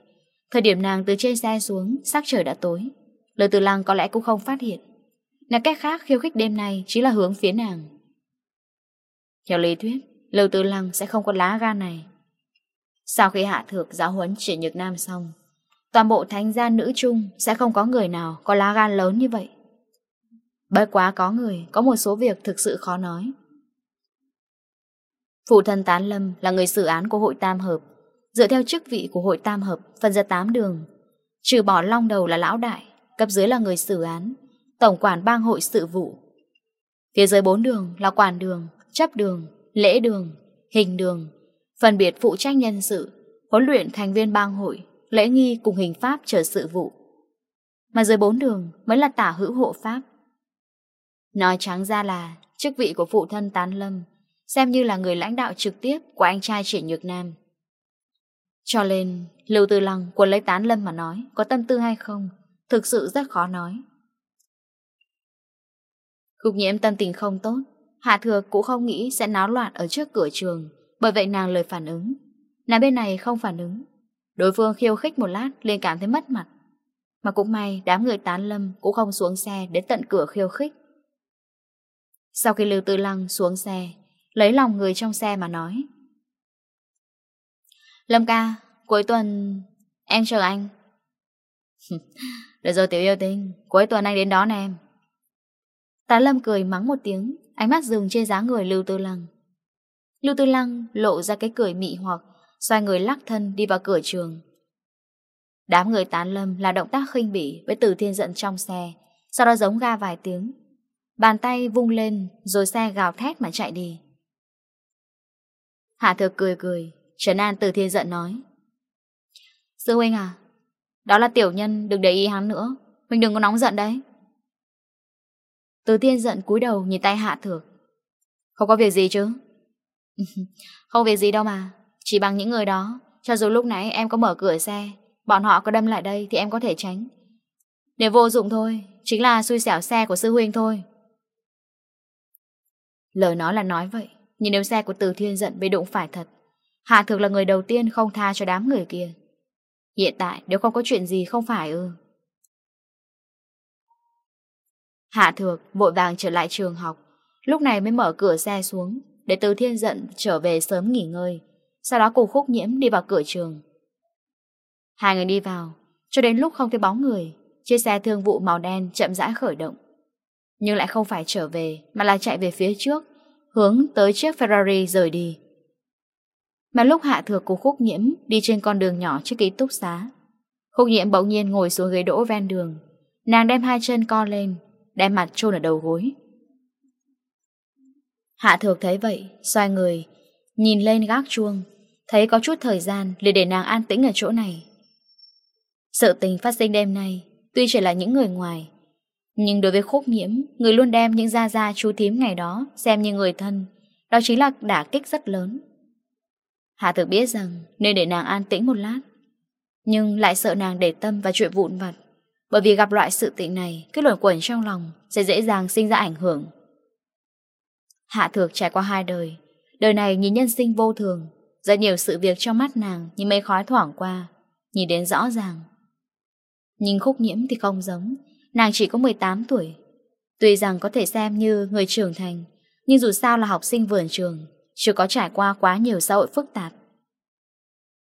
Thời điểm nàng từ trên xe xuống, sắc trời đã tối. Lữ Từ Lăng có lẽ cũng không phát hiện. Nàng cách khác, khiêu khích đêm nay chỉ là hướng phía nàng. Theo lý thuyết Lưu Tử Lăng sẽ không có lá gan này. Sau khi hạ thược giáo huấn triển nhược nam xong, Toàn bộ thánh gia nữ chung Sẽ không có người nào có lá gan lớn như vậy. Bởi quá có người, Có một số việc thực sự khó nói. Phụ thân Tán Lâm là người xử án của hội tam hợp. Dựa theo chức vị của hội tam hợp, Phân ra tám đường. Trừ bỏ long đầu là lão đại cấp dưới là người xử án, tổng quản bang hội sự vụ. Phía dưới bốn đường là quản đường, chấp đường, lễ đường, hình đường, phân biệt phụ trách nhân sự, huấn luyện thành viên bang hội, lễ nghi cùng hình pháp chờ sự vụ. Mà dưới bốn đường mới là tả hữu hộ pháp. Nói trắng ra là chức vị của phụ thân Tán Lâm xem như là người lãnh đạo trực tiếp của anh trai Triển Nhược Nam. Cho nên, Lưu Tư Lăng quân lấy Tán Lâm mà nói có tâm tư hay không Thực sự rất khó nói. Khúc nhiễm tâm tình không tốt Hạ thừa cũng không nghĩ sẽ náo loạn ở trước cửa trường Bởi vậy nàng lời phản ứng. Nàng bên này không phản ứng. Đối phương khiêu khích một lát liền cảm thấy mất mặt. Mà cũng may đám người tán lâm Cũng không xuống xe đến tận cửa khiêu khích. Sau khi Lưu Tư Lăng xuống xe Lấy lòng người trong xe mà nói Lâm ca, cuối tuần em chờ anh. Được rồi tiểu yêu tinh, cuối tuần anh đến đón em. Tá Lâm cười mắng một tiếng, ánh mắt dừng trên dáng người Lưu Tư Lăng. Lưu Tư Lăng lộ ra cái cười mị hoặc, xoay người lắc thân đi vào cửa trường. Đám người tán lâm là động tác khinh bỉ với từ thiên giận trong xe, sau đó giống ga vài tiếng. Bàn tay vung lên rồi xe gào thét mà chạy đi. Hạ thực cười cười, Trấn An từ thiên giận nói. Sư huynh à, đó là tiểu nhân, đừng để ý hắn nữa. Mình đừng có nóng giận đấy. Từ thiên giận cúi đầu nhìn tay hạ thược. Không có việc gì chứ? không việc gì đâu mà. Chỉ bằng những người đó. Cho dù lúc nãy em có mở cửa xe, bọn họ có đâm lại đây thì em có thể tránh. Nếu vô dụng thôi, chính là xui xẻo xe của sư huynh thôi. Lời nói là nói vậy, nhưng nếu xe của Từ Thiên giận bị đụng phải thật, Hạ Thược là người đầu tiên không tha cho đám người kia. Hiện tại nếu không có chuyện gì không phải ư. Hạ thược vội vàng trở lại trường học. Lúc này mới mở cửa xe xuống để từ thiên giận trở về sớm nghỉ ngơi. Sau đó cùng khúc nhiễm đi vào cửa trường. Hai người đi vào, cho đến lúc không thấy bóng người, chiếc xe thương vụ màu đen chậm rãi khởi động. Nhưng lại không phải trở về, mà là chạy về phía trước, hướng tới chiếc Ferrari rời đi. Mà lúc hạ thừa của khúc nhiễm Đi trên con đường nhỏ trước ký túc xá, Khúc nhiễm bỗng nhiên ngồi xuống ghế đỗ ven đường. Nàng đem hai chân co lên, Đem mặt chôn ở đầu gối. Hạ thược thấy vậy, Xoay người, Nhìn lên gác chuông, Thấy có chút thời gian để để nàng an tĩnh ở chỗ này. Sự tình phát sinh đêm nay, Tuy chỉ là những người ngoài, Nhưng đối với khúc nhiễm, Người luôn đem những gia gia chú thím ngày đó Xem như người thân, Đó chính là đả kích rất lớn. Hạ tự biết rằng nên để nàng an tĩnh một lát, Nhưng lại sợ nàng để tâm và chuyện vụn vặt. Bởi vì gặp loại sự tình này, Cái luẩn quẩn trong lòng Sẽ dễ dàng sinh ra ảnh hưởng. Hạ thược trải qua hai đời Đời này nhìn nhân sinh vô thường, Rất nhiều sự việc trong mắt nàng Như mây khói thoảng qua, Nhìn đến rõ ràng. Nhưng khúc nhiễm thì không giống, Nàng chỉ có 18 tuổi. Tuy rằng có thể xem như người trưởng thành, Nhưng dù sao là học sinh vườn trường chưa có trải qua quá nhiều xã hội phức tạp.